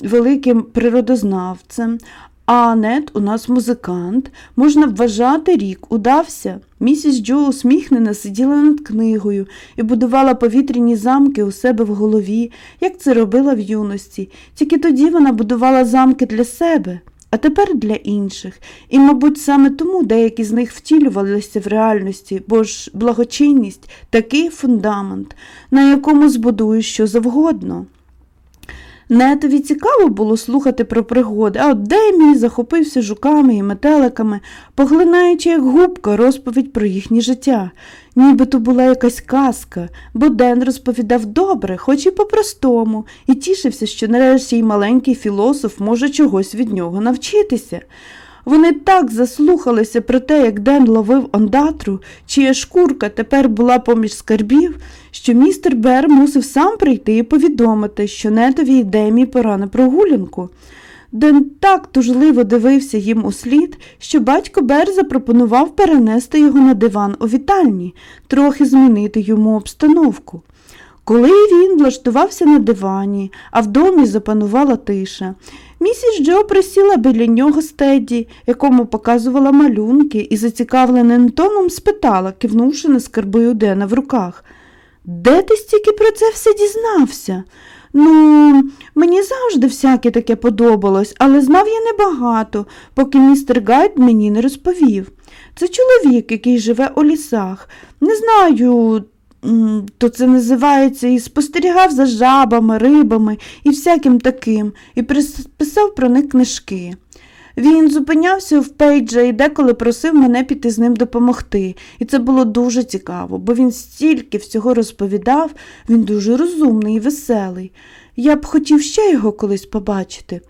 великим природознавцем, а Анет у нас музикант. Можна вважати, рік удався. Місіс Джо усміхнена сиділа над книгою і будувала повітряні замки у себе в голові, як це робила в юності. Тільки тоді вона будувала замки для себе, а тепер для інших. І, мабуть, саме тому деякі з них втілювалися в реальності, бо ж благочинність такий фундамент, на якому збудуєш що завгодно. Нетові цікаво було слухати про пригоди, а от Демій захопився жуками і метеликами, поглинаючи, як губка, розповідь про їхнє життя. Ніби то була якась казка, бо Ден розповідав добре, хоч і по-простому, і тішився, що нарешті й маленький філософ може чогось від нього навчитися. Вони так заслухалися про те, як Ден ловив ондатру, чия шкурка тепер була поміж скарбів, що містер Бер мусив сам прийти і повідомити, що нетові й Демі пора на прогулянку. Ден так тужливо дивився їм у слід, що батько Бер запропонував перенести його на диван у вітальні, трохи змінити йому обстановку. Коли він влаштувався на дивані, а в домі запанувала тиша, місіс Джо присіла біля нього стеді, якому показувала малюнки, і зацікавленим тоном спитала, кивнувши на скарби у Дена в руках. Де ти стільки про це все дізнався? Ну, мені завжди всяке таке подобалось, але знав я небагато, поки містер Гайд мені не розповів. Це чоловік, який живе у лісах. Не знаю, то це називається і спостерігав за жабами, рибами і всяким таким, і писав про них книжки. Він зупинявся в Пейджа і деколи просив мене піти з ним допомогти, і це було дуже цікаво, бо він стільки всього розповідав, він дуже розумний і веселий. Я б хотів ще його колись побачити.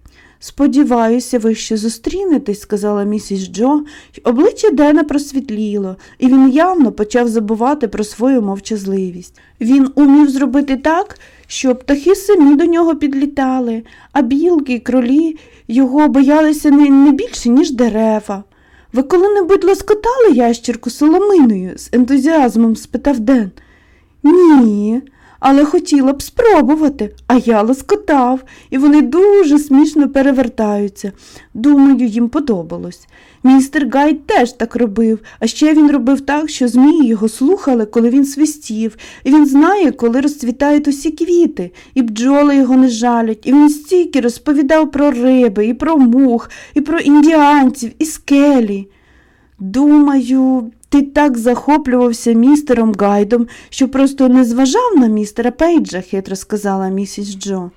Сподіваюся, ви ще зустрінетесь, сказала місіс Джо, обличчя Дена просвітліло, і він явно почав забувати про свою мовчазливість. Він умів зробити так, щоб птахи самі до нього підлітали, а білки і кролі його боялися не, не більше, ніж дерева. Ви коли-небудь лоскотали ящірку соломиною? з ентузіазмом спитав Ден. Ні, але хотіла б спробувати, а я лоскотав, і вони дуже смішно перевертаються. Думаю, їм подобалось. Містер Гайд теж так робив, а ще він робив так, що змії його слухали, коли він свистів, і він знає, коли розцвітають усі квіти, і бджоли його не жалять, і він стільки розповідав про риби, і про мух, і про індіанців, і скелі. Думаю, ти так захоплювався містером Гайдом, що просто не зважав на містера Пейджа, хитро сказала місіс Джо.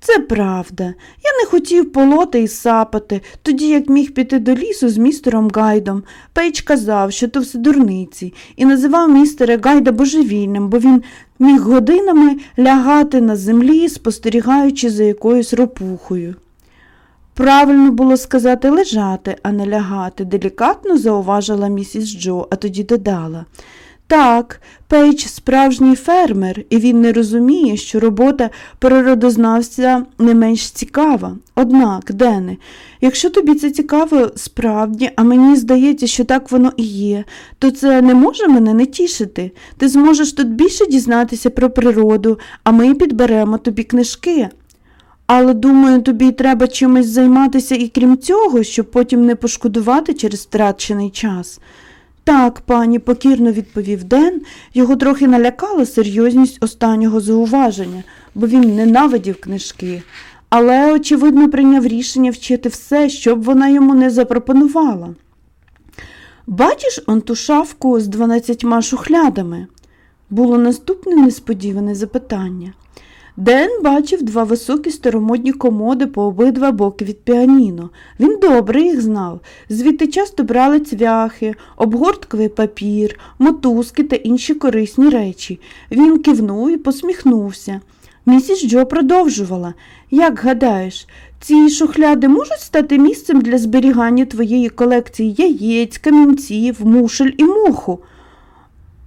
Це правда. Я не хотів полоти і сапати, тоді як міг піти до лісу з містером Гайдом. Пейдж казав, що то все дурниці, і називав містера Гайда божевільним, бо він міг годинами лягати на землі, спостерігаючи за якоюсь ропухою. Правильно було сказати лежати, а не лягати, делікатно зауважила місіс Джо, а тоді додала. Так, Пейдж справжній фермер, і він не розуміє, що робота природознавця не менш цікава. Однак, Дене, якщо тобі це цікаво справді, а мені здається, що так воно і є, то це не може мене не тішити. Ти зможеш тут більше дізнатися про природу, а ми підберемо тобі книжки. Але, думаю, тобі треба чимось займатися і крім цього, щоб потім не пошкодувати через втрачений час. Так, пані, покірно відповів Ден, його трохи налякала серйозність останнього зауваження, бо він ненавидів книжки, але, очевидно, прийняв рішення вчити все, щоб вона йому не запропонувала. Бачиш он ту шафку з дванадцятьма шухлядами? Було наступне несподіване запитання. Ден бачив два високі старомодні комоди по обидва боки від піаніно. Він добре їх знав. Звідти часто брали цвяхи, обгортковий папір, мотузки та інші корисні речі. Він кивнув і посміхнувся. Місіс Джо продовжувала. Як гадаєш, ці шухляди можуть стати місцем для зберігання твоєї колекції яєць, камінців, мушель і моху?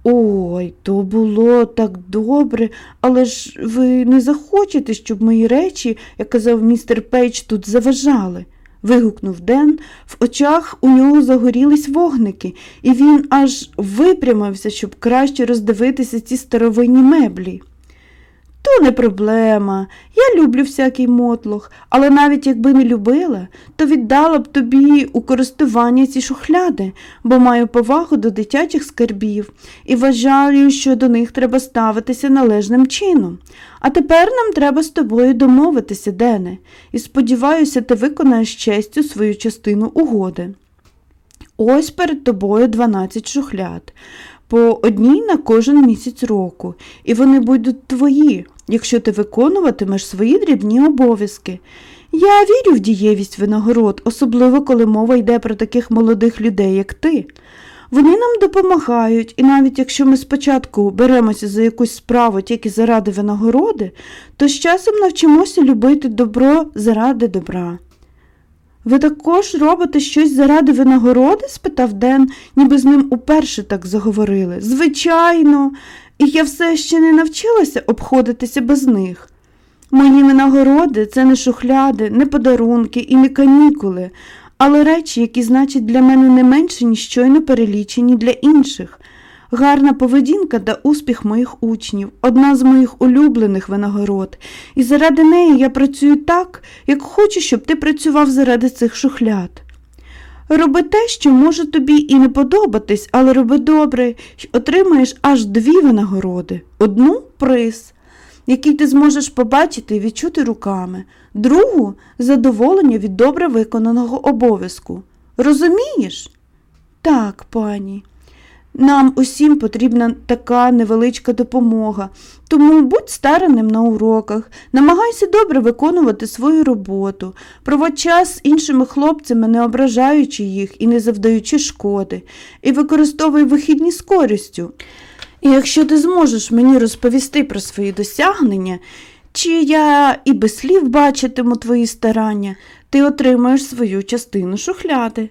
Ой, то було так добре, але ж ви не захочете, щоб мої речі, як казав містер Пейдж, тут заважали. вигукнув Ден, в очах у нього загорілись вогники, і він аж випрямився, щоб краще роздивитися ці старовинні меблі. То не проблема. Я люблю всякий мотлох, але навіть якби не любила, то віддала б тобі у користування ці шухляди, бо маю повагу до дитячих скарбів і вважаю, що до них треба ставитися належним чином. А тепер нам треба з тобою домовитися, Дене, і сподіваюся, ти виконаєш честю свою частину угоди. Ось перед тобою 12 шухляд, по одній на кожен місяць року, і вони будуть твої, якщо ти виконуватимеш свої дрібні обов'язки. Я вірю в дієвість винагород, особливо коли мова йде про таких молодих людей, як ти. Вони нам допомагають, і навіть якщо ми спочатку беремося за якусь справу тільки заради винагороди, то з часом навчимося любити добро заради добра. Ви також робите щось заради винагороди? спитав Ден, ніби з ним уперше так заговорили. Звичайно, і я все ще не навчилася обходитися без них. Мої винагороди це не шухляди, не подарунки і не канікули, але речі, які значать для мене не менше, ніж щойно перелічені для інших. Гарна поведінка та успіх моїх учнів одна з моїх улюблених винагород, і заради неї я працюю так, як хочу, щоб ти працював заради цих шухляд. Роби те, що може тобі і не подобатись, але роби добре, й отримаєш аж дві винагороди одну приз, який ти зможеш побачити і відчути руками, другу задоволення від добре виконаного обов'язку. Розумієш? Так, пані. Нам усім потрібна така невеличка допомога, тому будь старанним на уроках, намагайся добре виконувати свою роботу, проводь час з іншими хлопцями, не ображаючи їх і не завдаючи шкоди, і використовуй вихідні з користю. І якщо ти зможеш мені розповісти про свої досягнення, чи я і без слів бачитиму твої старання, ти отримаєш свою частину шухляди.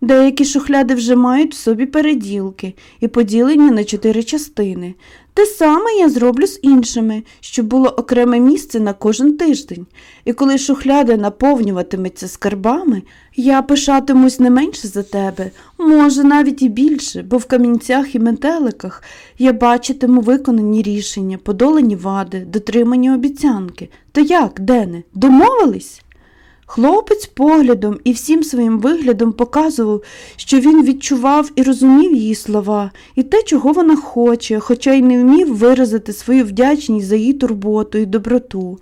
Деякі шухляди вже мають в собі переділки і поділені на чотири частини. Те саме я зроблю з іншими, щоб було окреме місце на кожен тиждень. І коли шухляда наповнюватиметься скарбами, я пишатимусь не менше за тебе, може, навіть і більше, бо в камінцях і метеликах я бачитиму виконані рішення, подолані вади, дотримані обіцянки. То як, Дене, домовились? Хлопець поглядом і всім своїм виглядом показував, що він відчував і розумів її слова, і те, чого вона хоче, хоча й не вмів виразити свою вдячність за її турботу і доброту.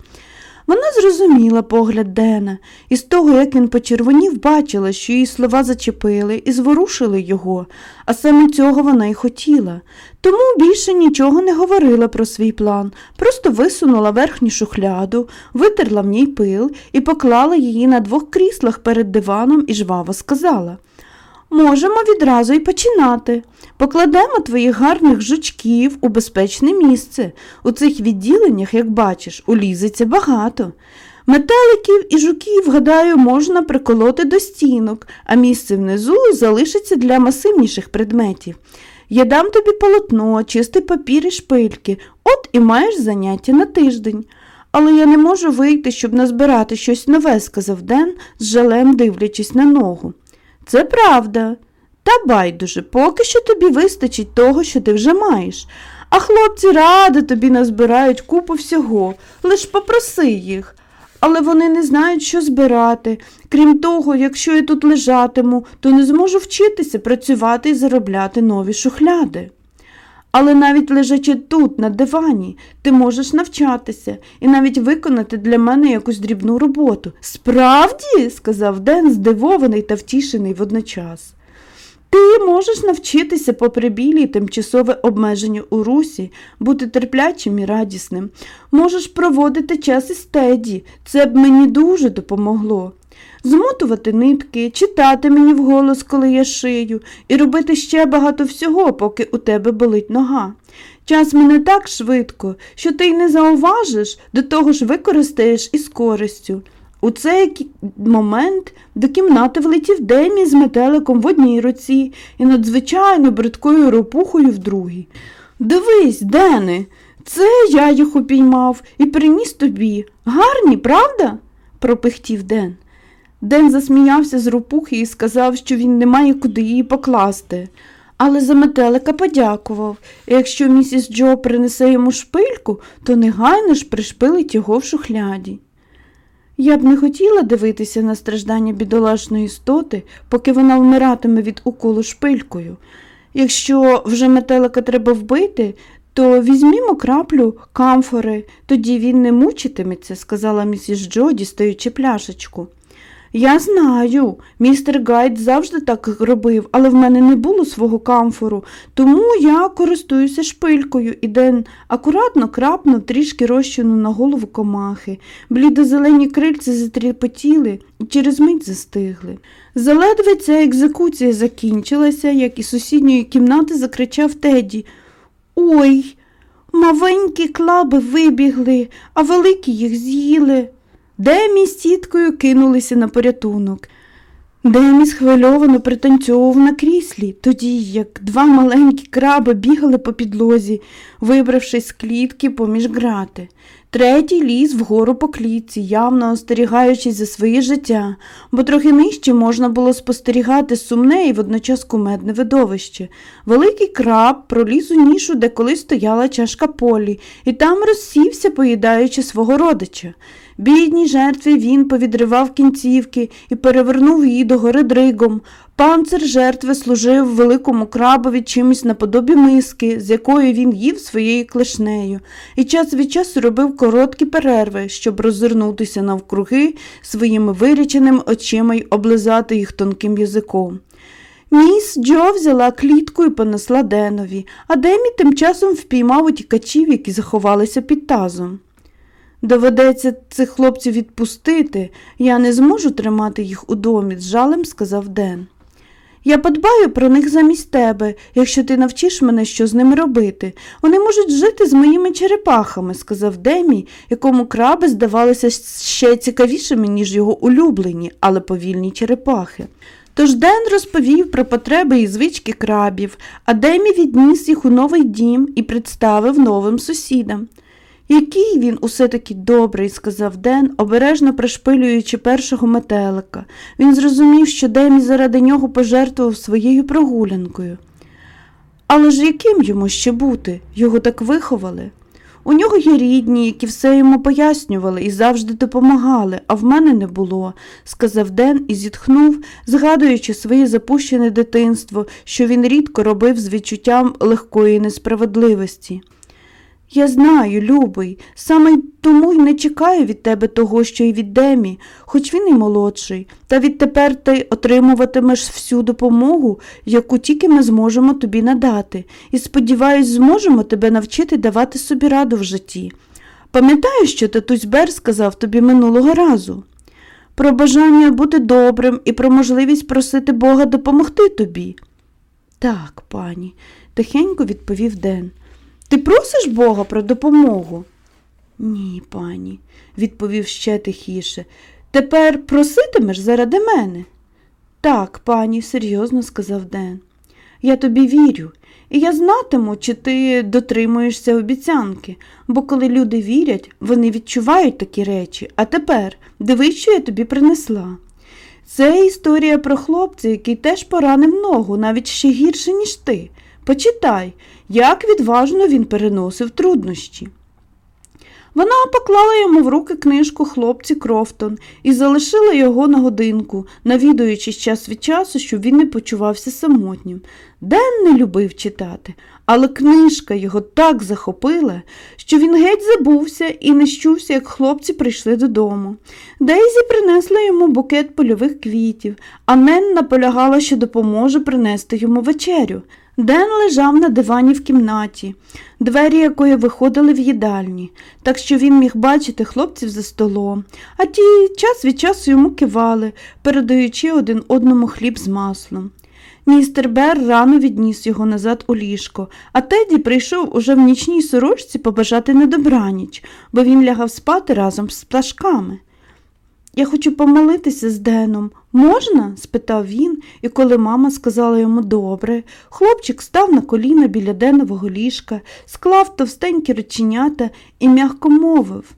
Вона зрозуміла погляд Дена, і з того, як він почервонів, бачила, що її слова зачепили і зворушили його, а саме цього вона й хотіла. Тому більше нічого не говорила про свій план, просто висунула верхню шухляду, витерла в ній пил і поклала її на двох кріслах перед диваном і жваво сказала Можемо відразу й починати. Покладемо твоїх гарних жучків у безпечне місце. У цих відділеннях, як бачиш, улізеться багато. Метеликів і жуків, гадаю, можна приколоти до стінок, а місце внизу залишиться для масивніших предметів. Я дам тобі полотно, чистий папір і шпильки, от і маєш заняття на тиждень. Але я не можу вийти, щоб назбирати щось нове, сказав Ден, з жалем дивлячись на ногу. Це правда. Та байдуже, поки що тобі вистачить того, що ти вже маєш. А хлопці ради тобі назбирають купу всього, лиш попроси їх. Але вони не знають, що збирати. Крім того, якщо я тут лежатиму, то не зможу вчитися працювати і заробляти нові шухляди. Але навіть лежачи тут, на дивані, ти можеш навчатися і навіть виконати для мене якусь дрібну роботу. Справді, сказав Ден, здивований та втішений водночас. Ти можеш навчитися, попри білі тимчасове обмеження у русі, бути терплячим і радісним. Можеш проводити час із теді, це б мені дуже допомогло. Змотувати нитки, читати мені вголос, коли я шию, і робити ще багато всього, поки у тебе болить нога. Час мене так швидко, що ти й не зауважиш, до того ж використаєш із користю. У цей момент до кімнати влетів Демі з метеликом в одній руці і надзвичайно бридкою ропухою в другій. Дивись, Дене, це я їх упіймав і приніс тобі. Гарні, правда? пропихтів Ден. Ден засміявся з ропухи і сказав, що він не має куди її покласти. але за метелика подякував. І якщо місіс Джо принесе йому шпильку, то негайно ж пришпилить його в шухляді. Я б не хотіла дивитися на страждання бідолашної істоти, поки вона вмиратиме від уколу шпилькою. Якщо вже метелика треба вбити, то візьмімо краплю камфори, тоді він не мучитиметься, сказала місіс Джо, дістаючи пляшечку. Я знаю, містер Гайд завжди так робив, але в мене не було свого камфору, тому я користуюся шпилькою і Ден акуратно крапнув трішки розчину на голову комахи. Блідозелені крильці затріпотіли і через мить застигли. Заледве ця екзекуція закінчилася, як із сусідньої кімнати закричав Теді. Ой, маленькі клаби вибігли, а великі їх з'їли. Демі з тіткою кинулися на порятунок. Демі схвильовано пританцьовував на кріслі, тоді як два маленькі краби бігали по підлозі, вибравшись з клітки поміж грати. Третій ліз вгору по клітці, явно остерігаючись за своє життя, бо трохи нижче можна було спостерігати сумне і водночас кумедне видовище. Великий краб проліз у нішу, де колись стояла чашка полі, і там розсівся, поїдаючи свого родича. Бідній жертві він повідривав кінцівки і перевернув її догори дригом. Панцир жертви служив великому крабові чимось наподобі миски, з якої він їв своєю клешнею, і час від часу робив короткі перерви, щоб роззирнутися навкруги своїми виріченими очима й облизати їх тонким язиком. Міс Джо взяла клітку і понесла Денові, а Демі тим часом впіймав утікачів, які заховалися під тазом. Доведеться цих хлопців відпустити, я не зможу тримати їх у домі, з жалем сказав Ден. Я подбаю про них замість тебе, якщо ти навчиш мене, що з ними робити. Вони можуть жити з моїми черепахами, сказав Демі, якому краби здавалися ще цікавішими, ніж його улюблені, але повільні черепахи. Тож Ден розповів про потреби і звички крабів, а Демі відніс їх у новий дім і представив новим сусідам. Який він усе таки добрий, сказав Ден, обережно пришпилюючи першого метелика. Він зрозумів, що Демі заради нього пожертвував своєю прогулянкою. Але ж яким йому ще бути? Його так виховали. У нього є рідні, які все йому пояснювали і завжди допомагали, а в мене не було, сказав Ден і зітхнув, згадуючи своє запущене дитинство, що він рідко робив з відчуттям легкої несправедливості. Я знаю, любий, саме тому й не чекаю від тебе того, що й від Демі, хоч він і молодший, та відтепер ти отримуватимеш всю допомогу, яку тільки ми зможемо тобі надати, і, сподіваюсь, зможемо тебе навчити давати собі раду в житті. Пам'ятаєш, що татусь Бер сказав тобі минулого разу? Про бажання бути добрим і про можливість просити Бога допомогти тобі. Так, пані, тихенько відповів Ден. Ти просиш Бога про допомогу? Ні, пані, відповів ще тихіше. Тепер проситимеш заради мене? Так, пані, серйозно сказав Ден. Я тобі вірю, і я знатиму, чи ти дотримуєшся обіцянки, бо коли люди вірять, вони відчувають такі речі, а тепер дивись, що я тобі принесла. Це історія про хлопця, який теж поранив ногу, навіть ще гірше, ніж ти. Почитай, як відважно він переносив труднощі. Вона поклала йому в руки книжку хлопці Крофтон і залишила його на годинку, навідуючись час від часу, щоб він не почувався самотнім. Ден не любив читати, але книжка його так захопила, що він геть забувся і не щувся, як хлопці прийшли додому. Дейзі принесла йому букет польових квітів, а Нен наполягала, що допоможе принести йому вечерю. Ден лежав на дивані в кімнаті, двері якої виходили в їдальні, так що він міг бачити хлопців за столом, а ті час від часу йому кивали, передаючи один одному хліб з маслом. Містер Бер рано відніс його назад у ліжко, а Теді прийшов уже в нічній сорочці побажати на добраніч, бо він лягав спати разом з пташками. Я хочу помолитися з Деном. Можна? спитав він, і коли мама сказала йому добре, хлопчик став на коліна біля денового ліжка, склав товстенькі реченята і м'яко мовив.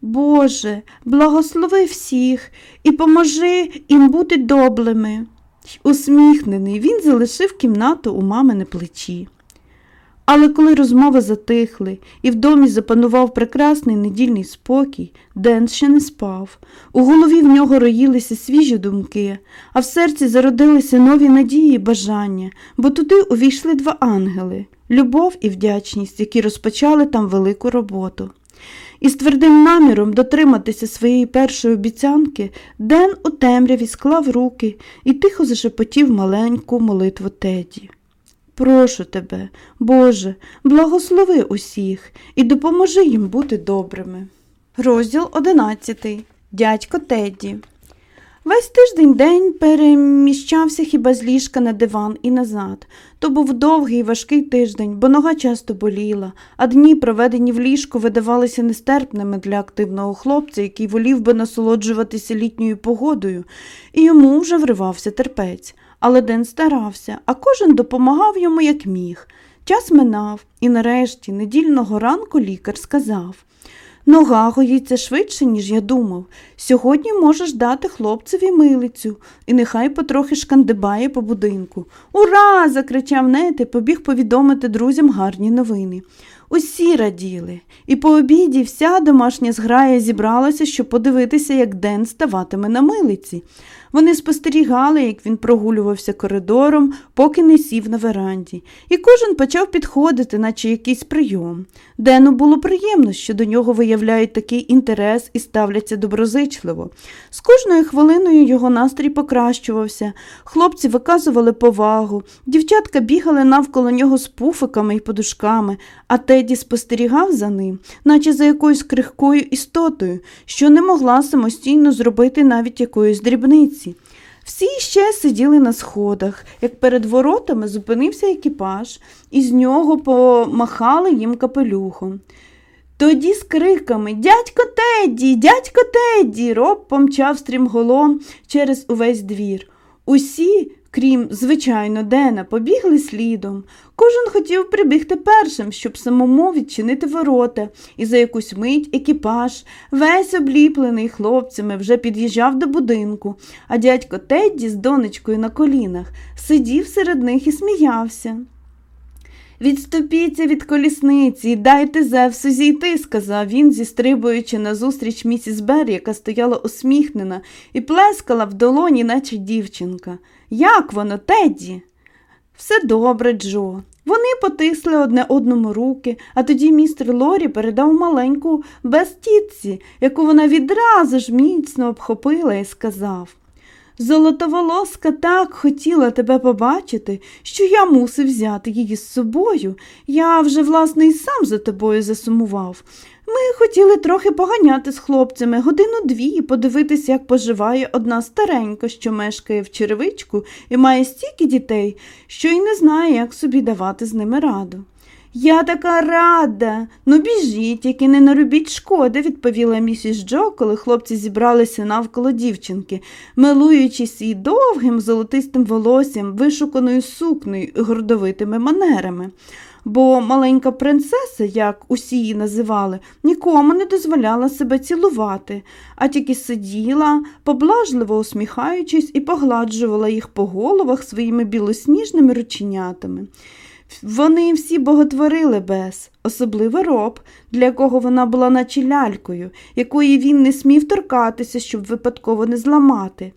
Боже, благослови всіх і поможи їм бути доблими. усміхнений, він залишив кімнату у мами на плечі. Але коли розмови затихли і в домі запанував прекрасний недільний спокій, Ден ще не спав. У голові в нього роїлися свіжі думки, а в серці зародилися нові надії і бажання, бо туди увійшли два ангели любов і вдячність, які розпочали там велику роботу. І з твердим наміром дотриматися своєї першої обіцянки, Ден у темряві склав руки і тихо зашепотів маленьку молитву Теді. Прошу тебе, Боже, благослови усіх і допоможи їм бути добрими. Розділ одинадцятий. Дядько Тедді. Весь тиждень день переміщався хіба з ліжка на диван і назад. То був довгий і важкий тиждень, бо нога часто боліла, а дні, проведені в ліжку, видавалися нестерпними для активного хлопця, який волів би насолоджуватися літньою погодою, і йому вже вривався терпець. Але Ден старався, а кожен допомагав йому, як міг. Час минав, і нарешті, недільного ранку лікар сказав Нога гоїться швидше, ніж я думав. Сьогодні можеш дати хлопцеві милицю, і нехай потрохи шкандибає по будинку. Ура! закричав Нет і побіг повідомити друзям гарні новини. Усі раділи, і по обіді вся домашня зграя зібралася, щоб подивитися, як Ден ставатиме на милиці. Вони спостерігали, як він прогулювався коридором, поки не сів на веранді, і кожен почав підходити, наче якийсь прийом. Дену було приємно, що до нього виявляють такий інтерес і ставляться доброзичливо. З кожною хвилиною його настрій покращувався, хлопці виказували повагу, дівчатка бігали навколо нього з пуфиками і подушками, а Теді спостерігав за ним, наче за якоюсь крихкою істотою, що не могла самостійно зробити навіть якоїсь дрібниці. Всі ще сиділи на сходах, як перед воротами зупинився екіпаж, і з нього помахали їм капелюхом. Тоді з криками Дядько Теді, дядько Теді, роб помчав стрімголом через увесь двір. Усі крім, звичайно, Дена, побігли слідом. Кожен хотів прибігти першим, щоб самому відчинити ворота, і за якусь мить екіпаж, весь обліплений хлопцями, вже під'їжджав до будинку, а дядько Тедді з донечкою на колінах сидів серед них і сміявся. Відступіться від колісниці і дайте Зевсу зійти, сказав він, зістрибуючи назустріч місіс Бер, яка стояла усміхнена і плескала в долоні, наче дівчинка. Як воно, Тедді? Все добре, Джо. Вони потисли одне одному руки, а тоді містер Лорі передав маленьку безтітці, яку вона відразу ж міцно обхопила і сказав Золотоволоска так хотіла тебе побачити, що я мусив взяти її з собою. Я вже, власне, і сам за тобою засумував. Ми хотіли трохи поганяти з хлопцями годину-дві і подивитися, як поживає одна старенька, що мешкає в черевичку і має стільки дітей, що й не знає, як собі давати з ними раду. Я така рада. Ну, біжіть, тільки не наробіть шкоди, відповіла місіс Джо, коли хлопці зібралися навколо дівчинки, милуючись її довгим золотистим волоссям, вишуканою сукнею і гордовитими манерами бо маленька принцеса, як усі її називали, нікому не дозволяла себе цілувати, а тільки сиділа, поблажливо усміхаючись, і погладжувала їх по головах своїми білосніжними рученятами. Вони всі боготворили Бес, особливо роб, для якого вона була наче лялькою, якої він не смів торкатися, щоб випадково не зламати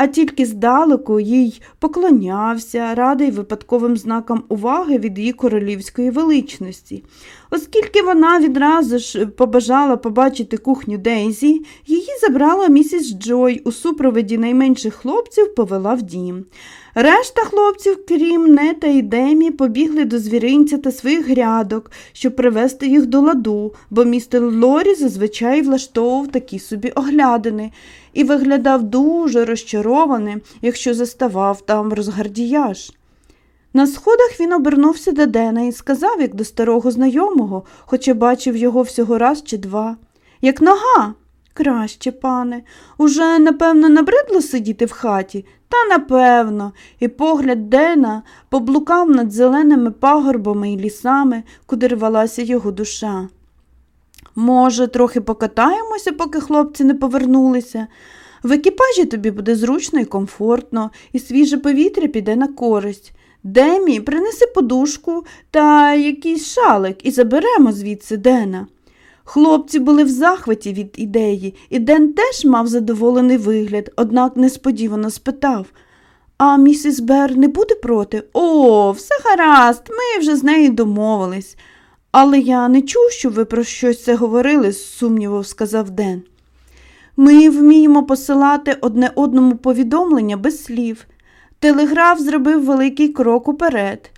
а тільки здалеку їй поклонявся, радий випадковим знакам уваги від її королівської величності. Оскільки вона відразу ж побажала побачити кухню Дейзі, її забрала місіс Джой у супроводі найменших хлопців повела в дім. Решта хлопців, крім Нета і Демі, побігли до звіринця та своїх грядок, щоб привести їх до ладу, бо містер Лорі зазвичай влаштовував такі собі оглядини і виглядав дуже розчарованим, якщо заставав там розгардіяж. На сходах він обернувся до Дена і сказав, як до старого знайомого, хоча бачив його всього раз чи два. Як нога. Краще, пане, уже, напевно, набридло сидіти в хаті, та напевно, і погляд Дена поблукав над зеленими пагорбами і лісами, куди рвалася його душа. Може, трохи покатаємося, поки хлопці не повернулися. В екіпажі тобі буде зручно і комфортно, і свіже повітря піде на користь. Демі, принеси подушку та якийсь шалик і заберемо звідси Дена. Хлопці були в захваті від ідеї, і Ден теж мав задоволений вигляд, однак несподівано спитав А місіс Бер не буде проти? О, все гаразд, ми вже з нею домовились. Але я не чув, що ви про щось це говорили, з сумнівом сказав Ден. Ми вміємо посилати одне одному повідомлення без слів. Телеграф зробив великий крок уперед.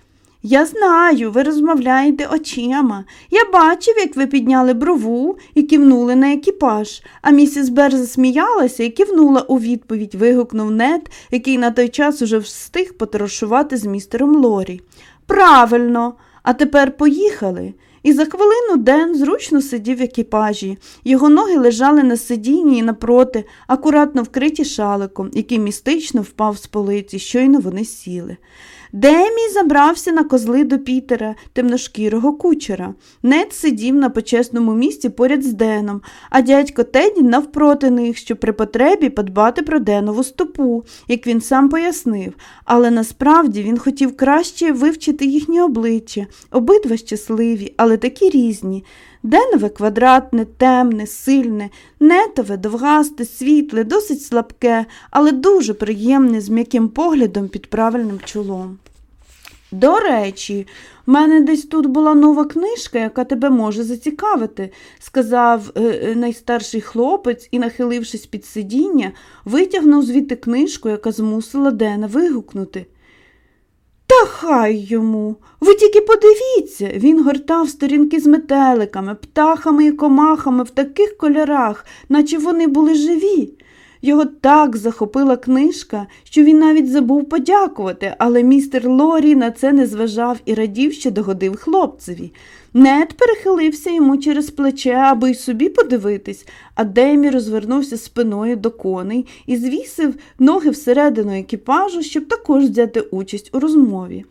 Я знаю, ви розмовляєте очима. Я бачив, як ви підняли брову і кивнули на екіпаж, а місіс Бер засміялася і кивнула у відповідь, вигукнув нед, який на той час уже встиг потрошувати з містером Лорі. Правильно, а тепер поїхали. І за хвилину Ден зручно сидів в екіпажі. Його ноги лежали на сидінні і напроти, акуратно вкриті шаликом, який містично впав з полиці, щойно вони сіли. Демій забрався на козли до Пітера, темношкірого кучера. Нед сидів на почесному місці поряд з Деном, а дядько Теді навпроти них, щоб при потребі подбати про Денову стопу, як він сам пояснив. Але насправді він хотів краще вивчити їхні обличчя, обидва щасливі, але такі різні. Денове квадратне, темне, сильне, нетове, довгасте, світле, досить слабке, але дуже приємне, з м'яким поглядом під правильним чолом. До речі, в мене десь тут була нова книжка, яка тебе може зацікавити, сказав е, е, найстарший хлопець і, нахилившись під сидіння, витягнув звідти книжку, яка змусила Дена вигукнути. Та хай йому. Ви тільки подивіться, він гортав сторінки з метеликами, птахами і комахами в таких кольорах, наче вони були живі. Його так захопила книжка, що він навіть забув подякувати, але містер Лорі на це не зважав і радів, що догодив хлопцеві. Нед перехилився йому через плече, аби й собі подивитись, а Демі розвернувся спиною до коней і звісив ноги всередину екіпажу, щоб також взяти участь у розмові.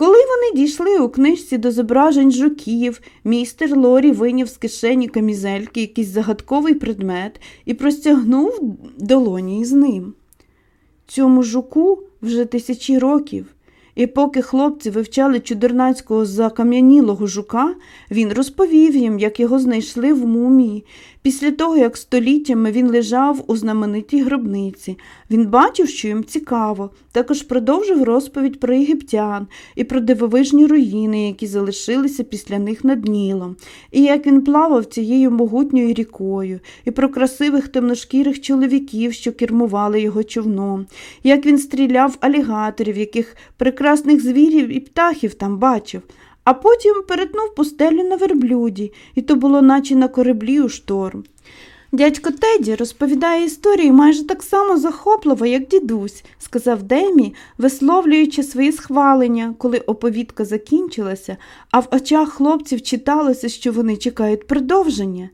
Коли вони дійшли у книжці до зображень жуків, містер Лорі вийняв з кишені камізельки якийсь загадковий предмет і простягнув долоні із ним. Цьому жуку вже тисячі років. І поки хлопці вивчали чудернацького закам'янілого жука, він розповів їм, як його знайшли в мумії. Після того, як століттями він лежав у знаменитій гробниці, він бачив, що їм цікаво, також продовжив розповідь про єгиптян і про дивовижні руїни, які залишилися після них над Нілом, і як він плавав цією могутньою рікою, і про красивих темношкірих чоловіків, що кермували його човном, як він стріляв алігаторів, яких прекрасних звірів і птахів там бачив а потім перетнув пустелю на верблюді, і то було наче на кораблі у шторм. Дядько Теді розповідає історії майже так само захопливо, як дідусь, сказав Демі, висловлюючи свої схвалення, коли оповідка закінчилася, а в очах хлопців читалося, що вони чекають продовження.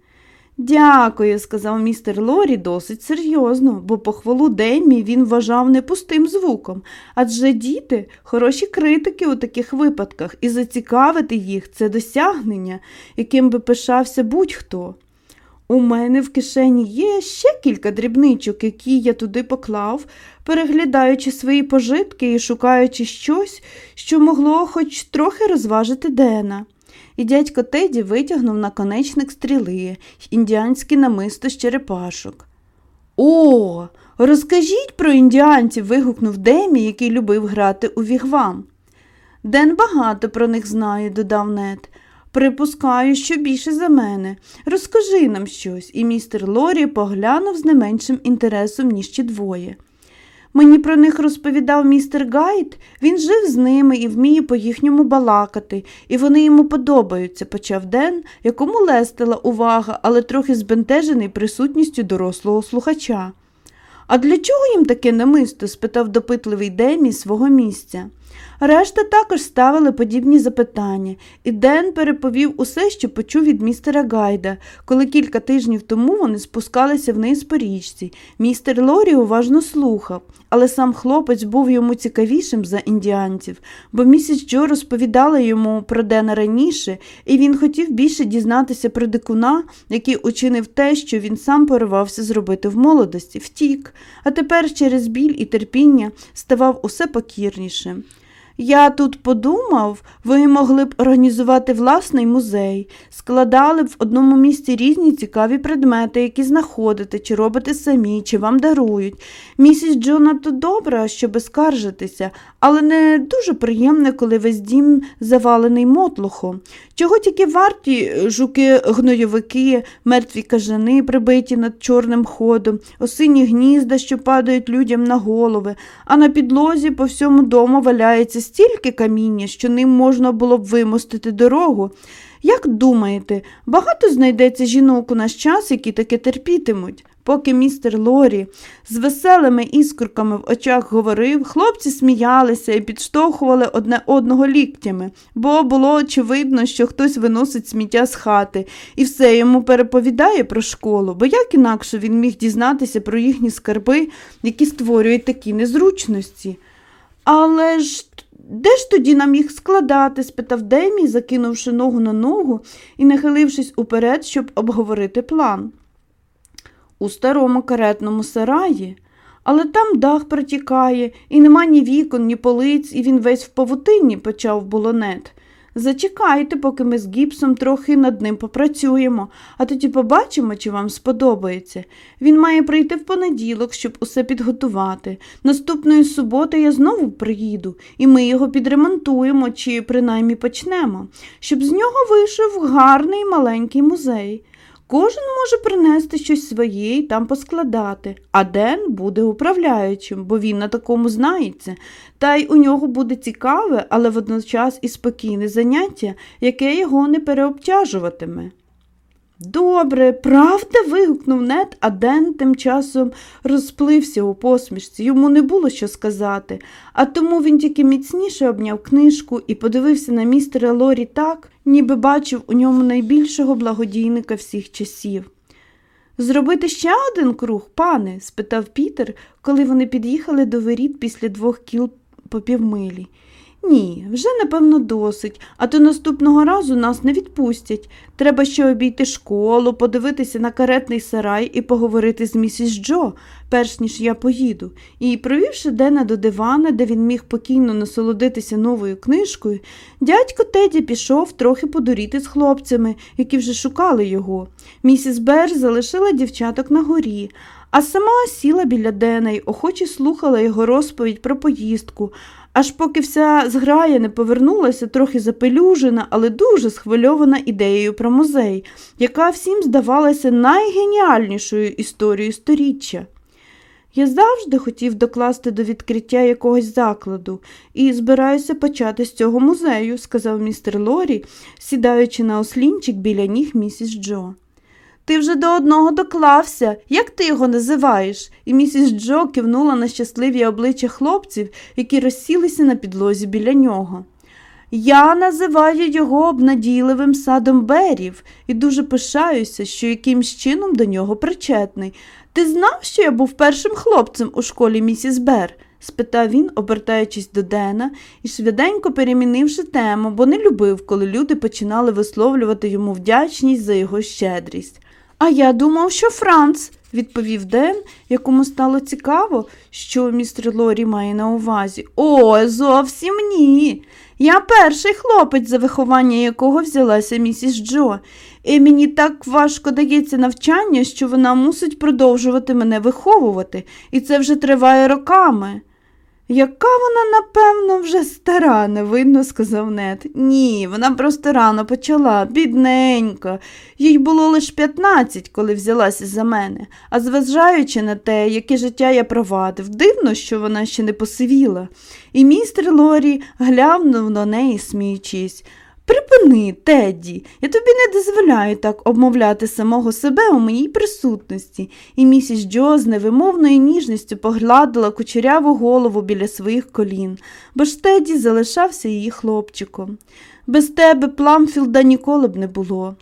Дякую, сказав містер Лорі досить серйозно, бо похвалу Демі він вважав не пустим звуком, адже діти хороші критики у таких випадках, і зацікавити їх це досягнення, яким би пишався будь-хто. У мене в кишені є ще кілька дрібничок, які я туди поклав, переглядаючи свої пожитки і шукаючи щось, що могло хоч трохи розважити Дена і дядько Теді витягнув наконечник стріли, індіанське намисто з черепашок. О, розкажіть про індіанців. вигукнув Демі, який любив грати у вігвам. Ден багато про них знає, додав Нед. Припускаю, що більше за мене. Розкажи нам щось, і містер Лорі поглянув з не меншим інтересом, ніж ті двоє. Мені про них розповідав містер Гайд, він жив з ними і вміє по їхньому балакати, і вони йому подобаються, почав Ден, якому лестила увага, але трохи збентежений присутністю дорослого слухача. А для чого їм таке намисто? спитав допитливий Демі свого місця. Решта також ставили подібні запитання, і Ден переповів усе, що почув від містера Гайда, коли кілька тижнів тому вони спускалися вниз по річці. Містер Лорі уважно слухав, але сам хлопець був йому цікавішим за індіанців, бо місіс Джо розповідала йому про Дена раніше, і він хотів більше дізнатися про дикуна, який учинив те, що він сам поривався зробити в молодості, втік, а тепер через біль і терпіння ставав усе покірнішим. Я тут подумав, ви могли б організувати власний музей, складали б в одному місці різні цікаві предмети, які знаходите, чи робите самі, чи вам дарують. Місіс Джо надто добра, щоб скаржитися, але не дуже приємне, коли весь дім завалений мотлухом. Чого тільки варті жуки гнойовики, мертві кажани, прибиті над чорним ходом, осині гнізда, що падають людям на голови, а на підлозі по всьому дому валяється стільки каміння, що ним можна було б вимостити дорогу. Як думаєте, багато знайдеться жінок у наш час, які таке терпітимуть? Поки містер Лорі з веселими іскорками в очах говорив, хлопці сміялися і підштовхували одне одного ліктями, бо було очевидно, що хтось виносить сміття з хати і все йому переповідає про школу, бо як інакше він міг дізнатися про їхні скарби, які створюють такі незручності. Але ж де ж тоді нам їх складати? спитав Демі, закинувши ногу на ногу і нахилившись уперед, щоб обговорити план. У старому каретному сараї, але там дах протікає, і нема ні вікон, ні полиць, і він весь в павутинні, почав булонет. Зачекайте, поки ми з гіпсом трохи над ним попрацюємо, а тоді побачимо, чи вам сподобається. Він має прийти в понеділок, щоб усе підготувати. Наступної суботи я знову приїду, і ми його підремонтуємо чи принаймні почнемо, щоб з нього вийшов гарний маленький музей. Кожен може принести щось своє і там поскладати, а Ден буде управляючим, бо він на такому знається, та й у нього буде цікаве, але водночас і спокійне заняття, яке його не переобтяжуватиме. Добре, правда? вигукнув нет, а Ден тим часом розплився у посмішці. Йому не було що сказати, а тому він тільки міцніше обняв книжку і подивився на містера Лорі так, ніби бачив у ньому найбільшого благодійника всіх часів. Зробити ще один круг, пане? спитав Пітер, коли вони під'їхали до воріт після двох кіл по півмилі. Ні, вже напевно досить, а то наступного разу нас не відпустять. Треба ще обійти школу, подивитися на каретний сарай і поговорити з місіс Джо, перш ніж я поїду. І, провівши Дена до дивана, де він міг покійно насолодитися новою книжкою, дядько Теді пішов трохи подуріти з хлопцями, які вже шукали його. Місіс Берж залишила дівчаток на горі. А сама сіла біля Дена й охоче слухала його розповідь про поїздку, аж поки вся зграя не повернулася, трохи запелюжена, але дуже схвильована ідеєю про музей, яка всім здавалася найгеніальнішою історією сторіччя. Я завжди хотів докласти до відкриття якогось закладу і збираюся почати з цього музею, сказав містер Лорі, сідаючи на ослінчик біля ніг місіс Джо. Ти вже до одного доклався. Як ти його називаєш? І місіс Джо кивнула на щасливі обличчя хлопців, які розсілися на підлозі біля нього. Я називаю його обнадійливим садом берів і дуже пишаюся, що якимсь чином до нього причетний. Ти знав, що я був першим хлопцем у школі місіс Бер? спитав він, обертаючись до Дена і швиденько перемінивши тему, бо не любив, коли люди починали висловлювати йому вдячність за його щедрість. А я думав, що Франц, відповів Ден, якому стало цікаво, що містер Лорі має на увазі. О, зовсім ні. Я перший хлопець, за виховання якого взялася місіс Джо, і мені так важко дається навчання, що вона мусить продовжувати мене виховувати, і це вже триває роками. Яка вона, напевно, вже стара, невинно сказав Нет. Ні, вона просто рано почала, бідненька. Їй було лише 15, коли взялася за мене, а зважаючи на те, яке життя я провадив, дивно, що вона ще не посивіла. І містер Лорі глянув на неї, сміючись. Припини, Теді, я тобі не дозволяю так обмовляти самого себе у моїй присутності, і місіс Джо з невимовною ніжністю погладила кучеряву голову біля своїх колін, бо ж Теді залишався її хлопчиком. Без тебе Пламфілда ніколи б не було.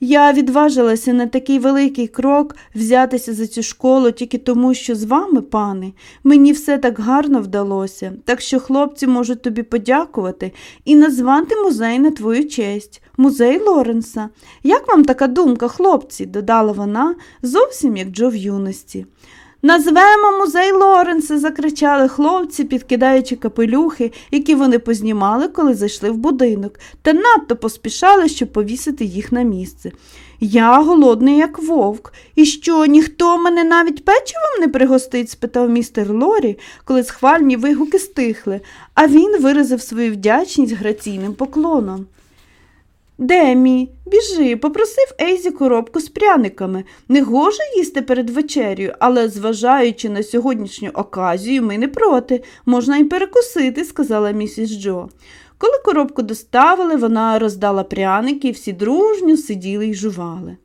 Я відважилася на такий великий крок взятися за цю школу тільки тому, що з вами, пане, мені все так гарно вдалося, так що хлопці можуть тобі подякувати і назвати музей на твою честь, музей Лоренса. Як вам така думка, хлопці? додала вона, зовсім як Джо в юності. Назвемо музей Лоренса, закричали хлопці, підкидаючи капелюхи, які вони познімали, коли зайшли в будинок, та надто поспішали, щоб повісити їх на місце. Я голодний, як вовк. І що, ніхто мене навіть печивом не пригостить? спитав містер Лорі, коли схвальні вигуки стихли, а він виразив свою вдячність граційним поклоном. Демі, біжи, попросив Ейзі коробку з пряниками. Не гоже їсти перед вечерю, але, зважаючи на сьогоднішню оказію, ми не проти. Можна й перекусити, сказала місіс Джо. Коли коробку доставили, вона роздала пряники і всі дружньо сиділи й жували.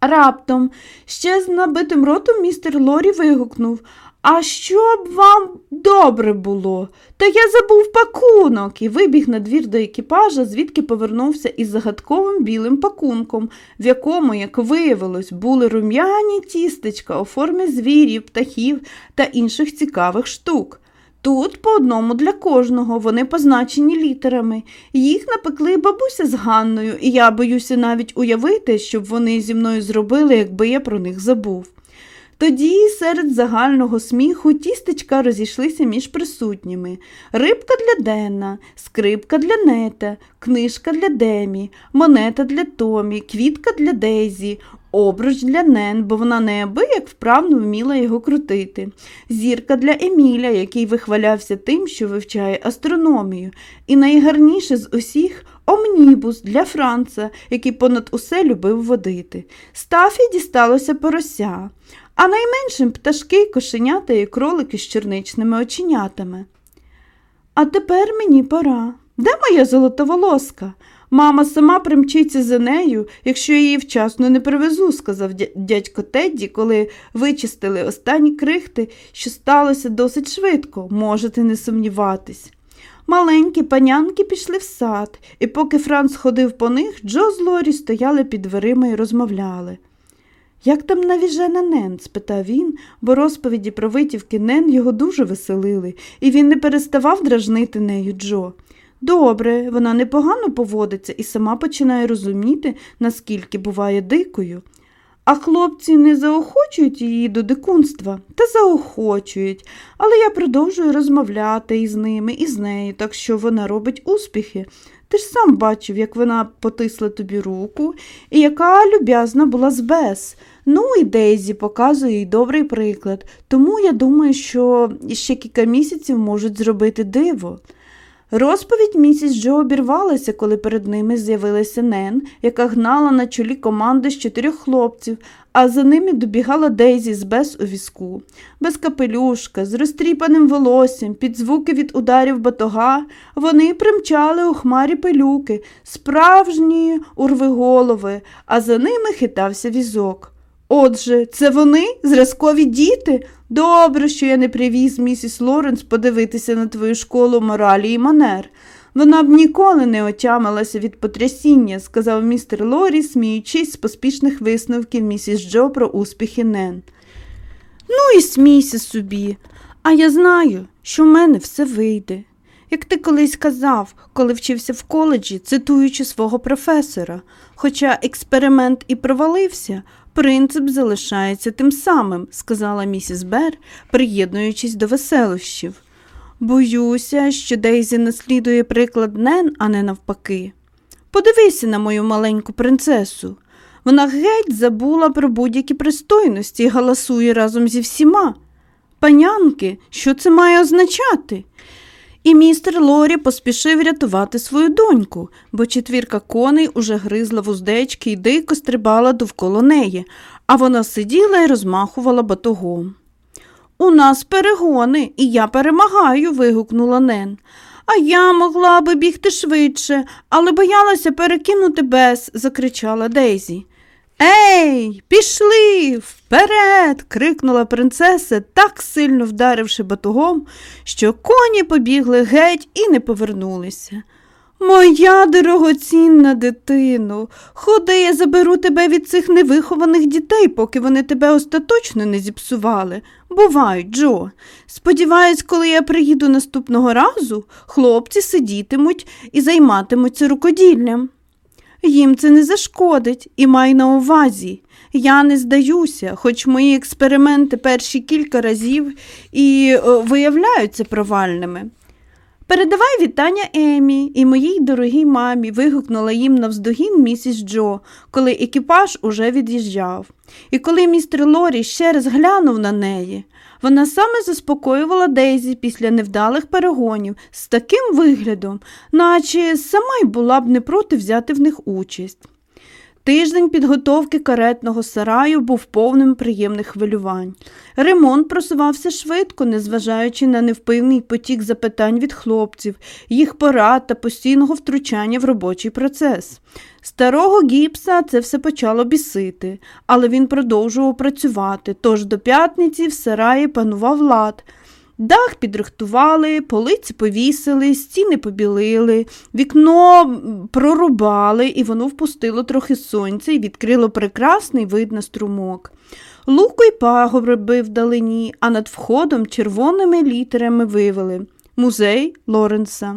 Раптом ще з набитим ротом містер Лорі вигукнув а щоб вам добре було, та я забув пакунок і вибіг на двір до екіпажа, звідки повернувся із загадковим білим пакунком, в якому, як виявилось, були рум'яні тістечка у формі звірів, птахів та інших цікавих штук. Тут по одному для кожного вони позначені літерами. Їх напекли бабуся з Ганною, і я боюся навіть уявити, щоб вони зі мною зробили, якби я про них забув. Тоді серед загального сміху тістечка розійшлися між присутніми рибка для Денна, скрипка для нета, книжка для Демі, монета для Томі, квітка для Дейзі, обруч для Нен, бо вона неабияк вправно вміла його крутити, зірка для Еміля, який вихвалявся тим, що вивчає астрономію, і найгарніше з усіх. Омнібус для Франца, який понад усе любив водити. Стафі дісталося порося а найменшим пташки, кошенята і кролики з черничними оченятами. А тепер мені пора. Де моя золотоволоска? Мама сама примчиться за нею, якщо я її вчасно не привезу, сказав дядько Тедді, коли вичистили останні крихти, що сталося досить швидко, можете не сумніватись. Маленькі панянки пішли в сад, і поки Франц ходив по них, Джо з Лорі стояли під дверима і розмовляли. Як там навіжена Нен? спитав він, бо розповіді про витівки Нен його дуже веселили, і він не переставав дражнити нею Джо. Добре, вона непогано поводиться і сама починає розуміти, наскільки буває дикою. А хлопці не заохочують її до дикунства, та заохочують, але я продовжую розмовляти із ними, і з нею, так що вона робить успіхи. Ти ж сам бачив, як вона потисла тобі руку, і яка люб'язна була з Бес. Ну і Дейзі показує їй добрий приклад, тому я думаю, що ще кілька місяців можуть зробити диво. Розповідь місіс Джо обірвалася, коли перед ними з'явилася Нен, яка гнала на чолі команди з чотирьох хлопців, а за ними добігала Дейзі з без у візку, без капелюшка, з розтріпаним волоссям, під звуки від ударів батога, вони примчали у хмарі пилюки, справжні урвиголови, а за ними хитався візок. Отже, це вони, зразкові діти? Добре, що я не привіз місіс Лоренс подивитися на твою школу моралі і манер. Вона б ніколи не отямилася від потрясіння, сказав містер Лорі, сміючись з поспішних висновків місіс Джо про успіхи Нен. Ну і смійся собі, а я знаю, що в мене все вийде. Як ти колись казав, коли вчився в коледжі, цитуючи свого професора, хоча експеримент і провалився, принцип залишається тим самим, сказала місіс Бер, приєднуючись до веселощів. Боюся, що Дейзі наслідує приклад Нен, а не навпаки. Подивися на мою маленьку принцесу. Вона геть забула про будь-які пристойності і галасує разом зі всіма. Панянки, що це має означати? І містер Лорі поспішив рятувати свою доньку, бо четвірка коней уже гризла вуздечки і дико стрибала довкола неї, а вона сиділа і розмахувала батогом. У нас перегони, і я перемагаю. вигукнула Нен. А я могла би бігти швидше, але боялася перекинути без, закричала Дейзі. Ей, пішли вперед. крикнула принцеса, так сильно вдаривши батугом, що коні побігли геть і не повернулися. Моя дорогоцінна дитино, ходи, я заберу тебе від цих невихованих дітей, поки вони тебе остаточно не зіпсували. Бувай, Джо. Сподіваюсь, коли я приїду наступного разу, хлопці сидітимуть і займатимуться рукоділлям. Їм це не зашкодить і май на увазі. Я не здаюся, хоч мої експерименти перші кілька разів і о, виявляються провальними. Передавай вітання Емі і моїй дорогій мамі, вигукнула їм навздогін місіс Джо, коли екіпаж уже від'їжджав. І коли містер Лорі ще раз глянув на неї, вона саме заспокоювала Дейзі після невдалих перегонів з таким виглядом, наче сама й була б не проти взяти в них участь. Тиждень підготовки каретного сараю був повним приємних хвилювань. Ремонт просувався швидко, незважаючи на невпивний потік запитань від хлопців, їх порад та постійного втручання в робочий процес. Старого гіпса це все почало бісити, але він продовжував працювати, тож до п'ятниці в сараї панував лад. Дах підрихтували, полиці повісили, стіни побілили, вікно прорубали, і воно впустило трохи сонця і відкрило прекрасний вид на струмок. Луку й пагорби вдалині, а над входом червоними літерами вивели музей Лоренса.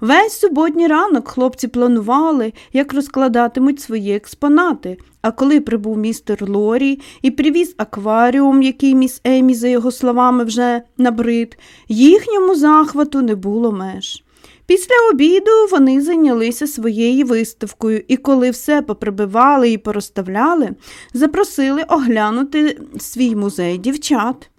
Весь суботній ранок хлопці планували, як розкладатимуть свої експонати. А коли прибув містер Лорі і привіз акваріум, який міс Емі, за його словами, вже набрид, їхньому захвату не було меж. Після обіду вони зайнялися своєю виставкою і, коли все поприбивали і порозставляли, запросили оглянути свій музей дівчат.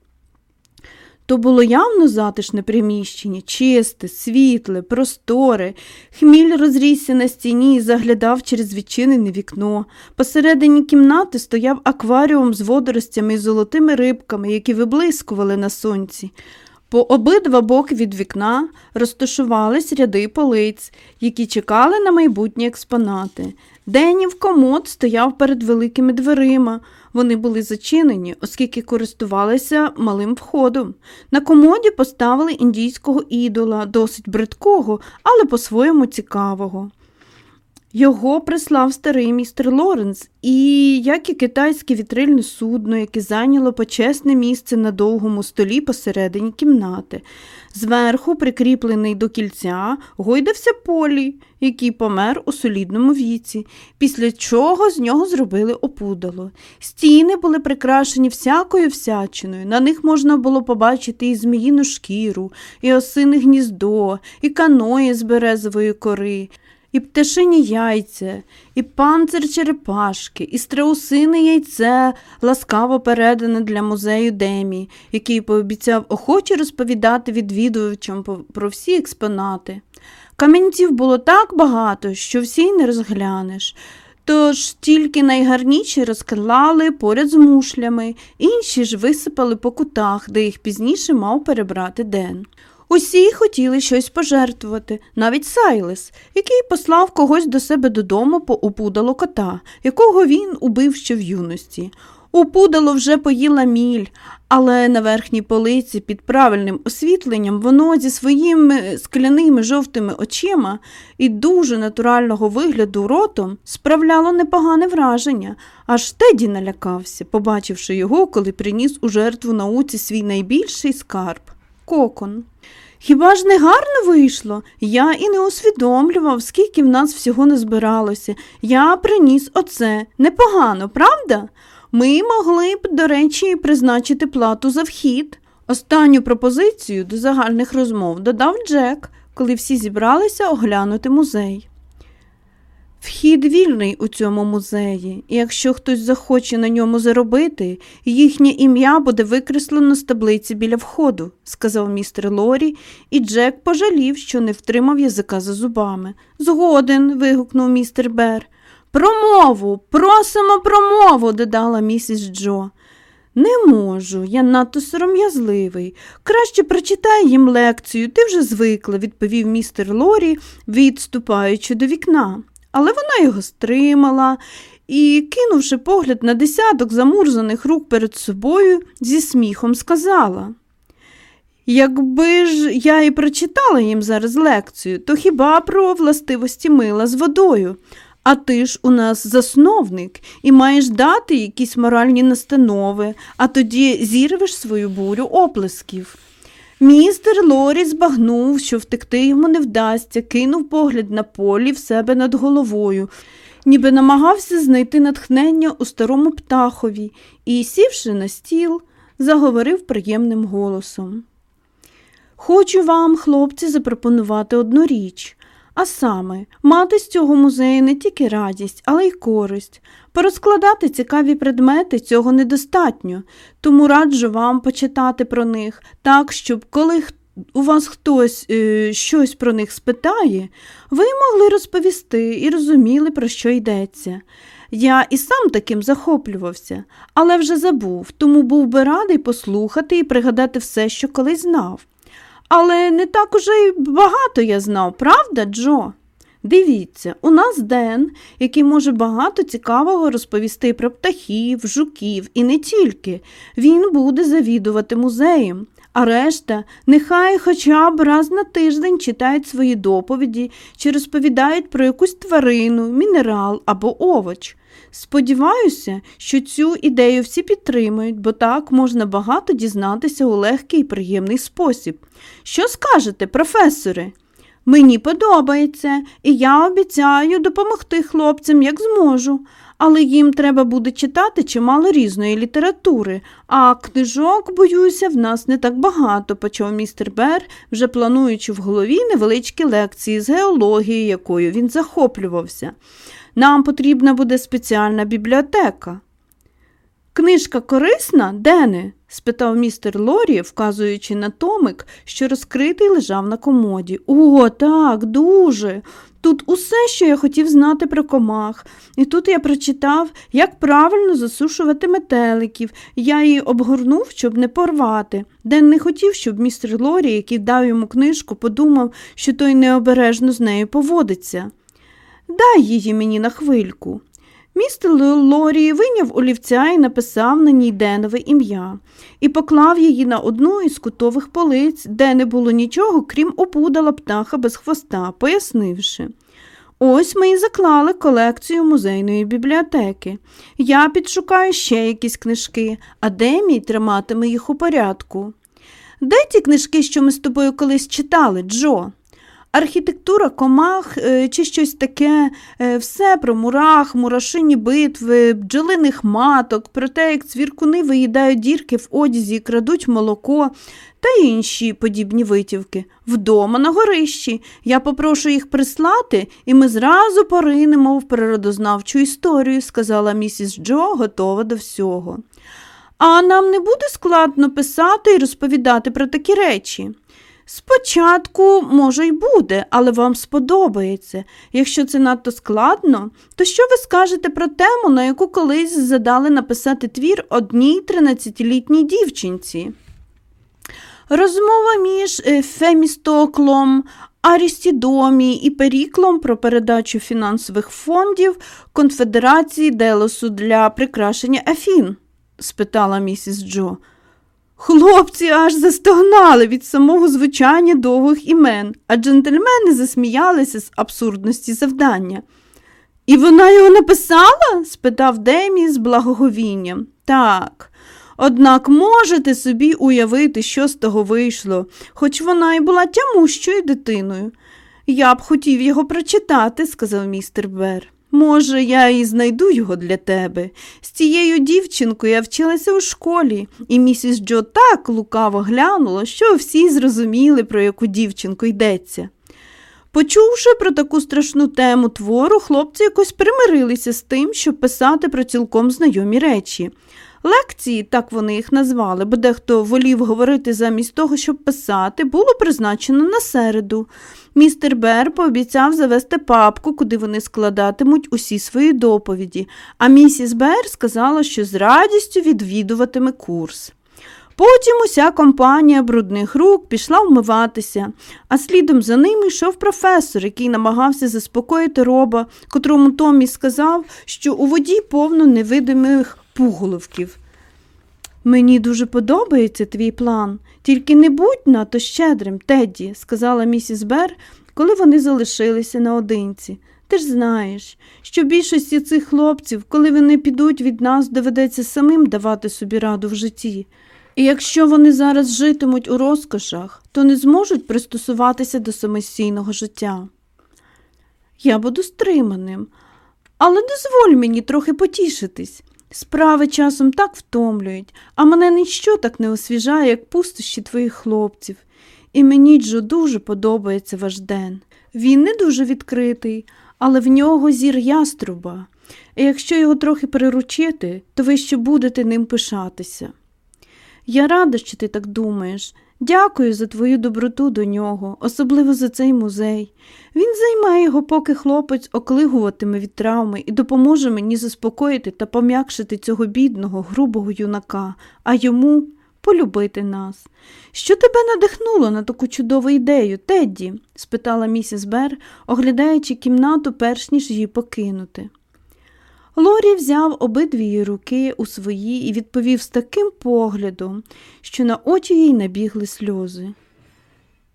То було явно затишне приміщення, чисте, світле, просторе. Хміль розрісся на стіні і заглядав через відчинене вікно. Посередині кімнати стояв акваріум з водоростями і золотими рибками, які виблискували на сонці. По обидва боки від вікна розташувались ряди полиць, які чекали на майбутні експонати. Денів комод стояв перед великими дверима. Вони були зачинені, оскільки користувалися малим входом. На комоді поставили індійського ідола, досить бридкого, але по-своєму цікавого. Його прислав старий містер Лоренс, і, як і китайське вітрильне судно, яке зайняло почесне місце на довгому столі посередині кімнати. Зверху, прикріплений до кільця, гойдався полі, який помер у солідному віці, після чого з нього зробили опудало. Стіни були прикрашені всякою всячиною. На них можна було побачити і зміїну шкіру, і осине гніздо, і каної з березової кори і пташині яйця, і панцир черепашки, і страусине яйце ласкаво передане для музею Демі, який пообіцяв охоче розповідати відвідувачам про всі експонати. Камінців було так багато, що всі не розглянеш. Тож тільки найгарніші розклали поряд з мушлями, інші ж висипали по кутах, де їх пізніше мав перебрати Ден. Усі хотіли щось пожертвувати, навіть Сайлес, який послав когось до себе додому по опудало кота, якого він убив ще в юності. Упудало вже поїла міль, але на верхній полиці під правильним освітленням воно зі своїми скляними жовтими очима і дуже натурального вигляду ротом справляло непогане враження, аж Теді налякався, побачивши його, коли приніс у жертву науці свій найбільший скарб кокон. Хіба ж не гарно вийшло? Я і не усвідомлював, скільки в нас всього не збиралося. Я приніс оце. Непогано, правда? Ми могли б, до речі, призначити плату за вхід. Останню пропозицію до загальних розмов додав Джек, коли всі зібралися оглянути музей. Вхід вільний у цьому музеї, і якщо хтось захоче на ньому заробити, їхнє ім'я буде викреслено з таблиці біля входу, сказав містер Лорі, і Джек пожалів, що не втримав язика за зубами. Згоден. вигукнув містер Бер. Промову, просимо промову, додала місіс Джо. Не можу, я надто сором'язливий. Краще прочитай їм лекцію, ти вже звикла, відповів містер Лорі, відступаючи до вікна. Але вона його стримала і, кинувши погляд на десяток замурзаних рук перед собою, зі сміхом сказала. Якби ж я і прочитала їм зараз лекцію, то хіба про властивості мила з водою? А ти ж у нас засновник і маєш дати якісь моральні настанови, а тоді зірвеш свою бурю оплесків. Містер Лорі збагнув, що втекти йому не вдасться, кинув погляд на полі в себе над головою, ніби намагався знайти натхнення у старому птахові і, сівши на стіл, заговорив приємним голосом. Хочу вам, хлопці, запропонувати одну річ. А саме, мати з цього музею не тільки радість, але й користь. Порозкладати цікаві предмети цього недостатньо, тому раджу вам почитати про них так, щоб коли у вас хтось е, щось про них спитає, ви могли розповісти і розуміли, про що йдеться. Я і сам таким захоплювався, але вже забув, тому був би радий послухати і пригадати все, що колись знав. Але не так уже й багато я знав, правда, Джо? Дивіться, у нас Ден, який може багато цікавого розповісти про птахів, жуків і не тільки. Він буде завідувати музеєм, а решта нехай хоча б раз на тиждень читають свої доповіді чи розповідають про якусь тварину, мінерал або овоч. Сподіваюся, що цю ідею всі підтримують, бо так можна багато дізнатися у легкий і приємний спосіб. Що скажете, професоре? Мені подобається, і я обіцяю допомогти хлопцям, як зможу, але їм треба буде читати чимало різної літератури, а книжок, боюся, в нас не так багато, почав містер Бер, вже плануючи в голові невеличкі лекції з геології, якою він захоплювався. Нам потрібна буде спеціальна бібліотека. Книжка корисна, Дене? спитав містер Лорі, вказуючи на томик, що розкритий лежав на комоді. О, так, дуже. Тут усе, що я хотів знати про комах, і тут я прочитав, як правильно засушувати метеликів. Я її обгорнув, щоб не порвати. Ден не хотів, щоб містер Лорі, який дав йому книжку, подумав, що той необережно з нею поводиться. Дай її мені на хвильку. Містер Лорі виняв олівця і написав на ній Денове ім'я і поклав її на одну із кутових полиць, де не було нічого, крім опудала птаха без хвоста, пояснивши. Ось ми і заклали колекцію музейної бібліотеки. Я підшукаю ще якісь книжки, а Демій триматиме їх у порядку. Де ті книжки, що ми з тобою колись читали, Джо? Архітектура комах е, чи щось таке, е, все про мурах, мурашині битви, бджолиних маток, про те, як цвіркуни виїдають дірки в одязі, крадуть молоко та інші подібні витівки. Вдома на горищі. Я попрошу їх прислати, і ми зразу поринемо в природознавчу історію, сказала місіс Джо, готова до всього. А нам не буде складно писати і розповідати про такі речі. Спочатку, може, й буде, але вам сподобається. Якщо це надто складно, то що ви скажете про тему, на яку колись задали написати твір одній 13-літній дівчинці? Розмова між е, Фемістоклом, Арістідомі і Періклом про передачу фінансових фондів Конфедерації Делосу для прикрашення Афін? спитала місіс Джо. Хлопці аж застогнали від самого звучання довгих імен, а джентльмени засміялися з абсурдності завдання. І вона його написала? спитав Демі з благоговінням. Так. Однак можете собі уявити, що з того вийшло, хоч вона й була тямущою дитиною. Я б хотів його прочитати, сказав містер Бер. Може, я і знайду його для тебе. З цією дівчинкою я вчилася у школі, і місіс Джо так лукаво глянула, що всі зрозуміли, про яку дівчинку йдеться. Почувши про таку страшну тему твору, хлопці якось примирилися з тим, щоб писати про цілком знайомі речі. Лекції, так вони їх назвали, бо дехто волів говорити замість того, щоб писати, було призначено на середу. Містер Бер пообіцяв завести папку, куди вони складатимуть усі свої доповіді, а місіс Бер сказала, що з радістю відвідуватиме курс. Потім уся компанія брудних рук пішла вмиватися, а слідом за ними йшов професор, який намагався заспокоїти роба, котрому Томі сказав, що у воді повно невидимих пуголовків. Мені дуже подобається твій план, тільки не будь надто щедрим, Тедді, сказала місіс Бер, коли вони залишилися наодинці. Ти ж знаєш, що більшості цих хлопців, коли вони підуть від нас, доведеться самим давати собі раду в житті. І якщо вони зараз житимуть у розкошах, то не зможуть пристосуватися до самостійного життя. Я буду стриманим, але дозволь мені трохи потішитись. Справи часом так втомлюють, а мене ніщо так не освіжає, як пустощі твоїх хлопців. І мені Джо дуже подобається ваш ден. Він не дуже відкритий, але в нього зір яструба. І якщо його трохи приручити, то ви ще будете ним пишатися. Я рада, що ти так думаєш. Дякую за твою доброту до нього, особливо за цей музей. Він займає його, поки хлопець оклигуватиме від травми і допоможе мені заспокоїти та пом'якшити цього бідного, грубого юнака, а йому полюбити нас. Що тебе надихнуло на таку чудову ідею, Тедді? спитала місіс Бер, оглядаючи кімнату, перш ніж її покинути. Лорі взяв обидві руки у свої і відповів з таким поглядом, що на очі їй набігли сльози.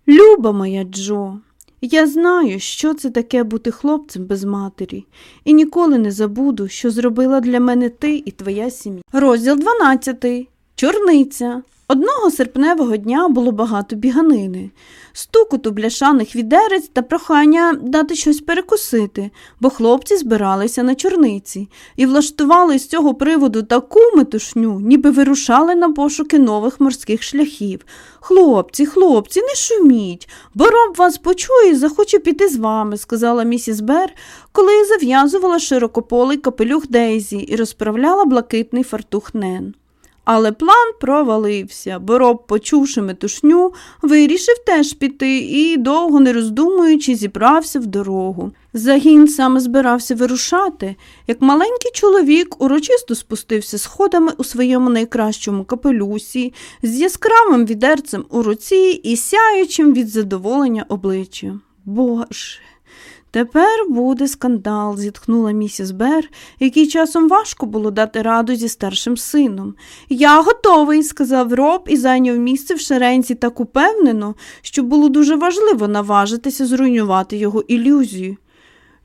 Люба моя Джо, я знаю, що це таке бути хлопцем без матері, і ніколи не забуду, що зробила для мене ти і твоя сім'я. Розділ 12. Чорниця. Одного серпневого дня було багато біганини, стукоту бляшаних відерець та прохання дати щось перекусити, бо хлопці збиралися на чорниці і влаштували з цього приводу таку метушню, ніби вирушали на пошуки нових морських шляхів. Хлопці, хлопці, не шуміть, бо роб вас почує і захоче піти з вами, сказала місіс Бер, коли зав'язувала широкополий капелюх Дейзі і розправляла блакитний фартух Нен. Але план провалився, бо роб, почувши метушню, вирішив теж піти і, довго не роздумуючи, зібрався в дорогу. Загін саме збирався вирушати, як маленький чоловік урочисто спустився сходами у своєму найкращому капелюсі, з яскравим відерцем у руці і сяючим від задоволення обличчям. Боже. Тепер буде скандал, зітхнула місіс Бер, який часом важко було дати раду зі старшим сином. Я готовий, сказав роб і зайняв місце в шеренці так упевнено, що було дуже важливо наважитися зруйнувати його ілюзію.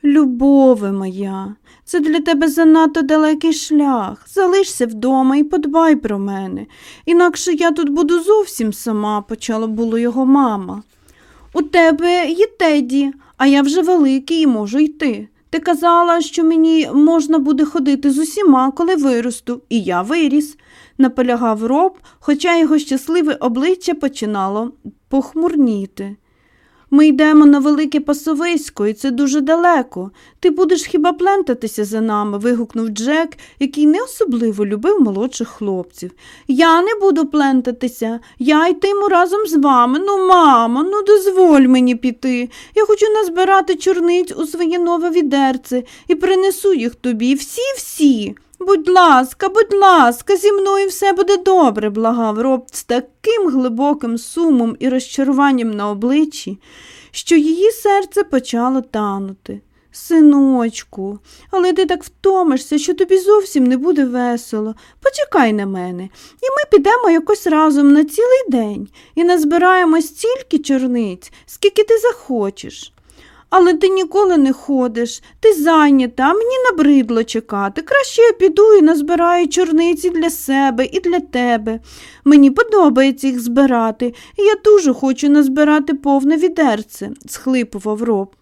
Любове моя, це для тебе занадто далекий шлях. Залишся вдома і подбай про мене. Інакше я тут буду зовсім сама, почала було його мама. У тебе є Теді, а я вже великий і можу йти. Ти казала, що мені можна буде ходити з усіма, коли виросту, і я виріс, наполягав роб, хоча його щасливе обличчя починало похмурніти. Ми йдемо на велике пасовисько, і це дуже далеко. Ти будеш хіба плентатися за нами? вигукнув Джек, який не особливо любив молодших хлопців. Я не буду плентатися, я йтиму разом з вами. Ну, мамо, ну дозволь мені піти. Я хочу назбирати чорниць у своє нове відерце і принесу їх тобі всі-всі. Будь ласка, будь ласка, зі мною все буде добре, благав роб з таким глибоким сумом і розчаруванням на обличчі, що її серце почало танути. Синочку, але ти так втомишся, що тобі зовсім не буде весело. Почекай на мене, і ми підемо якось разом на цілий день і назбираємо стільки чорниць, скільки ти захочеш. Але ти ніколи не ходиш, ти зайнята, а мені набридло чекати. Краще я піду і назбираю чорниці для себе і для тебе. Мені подобається їх збирати, і я дуже хочу назбирати повне відерце, схлипував роб.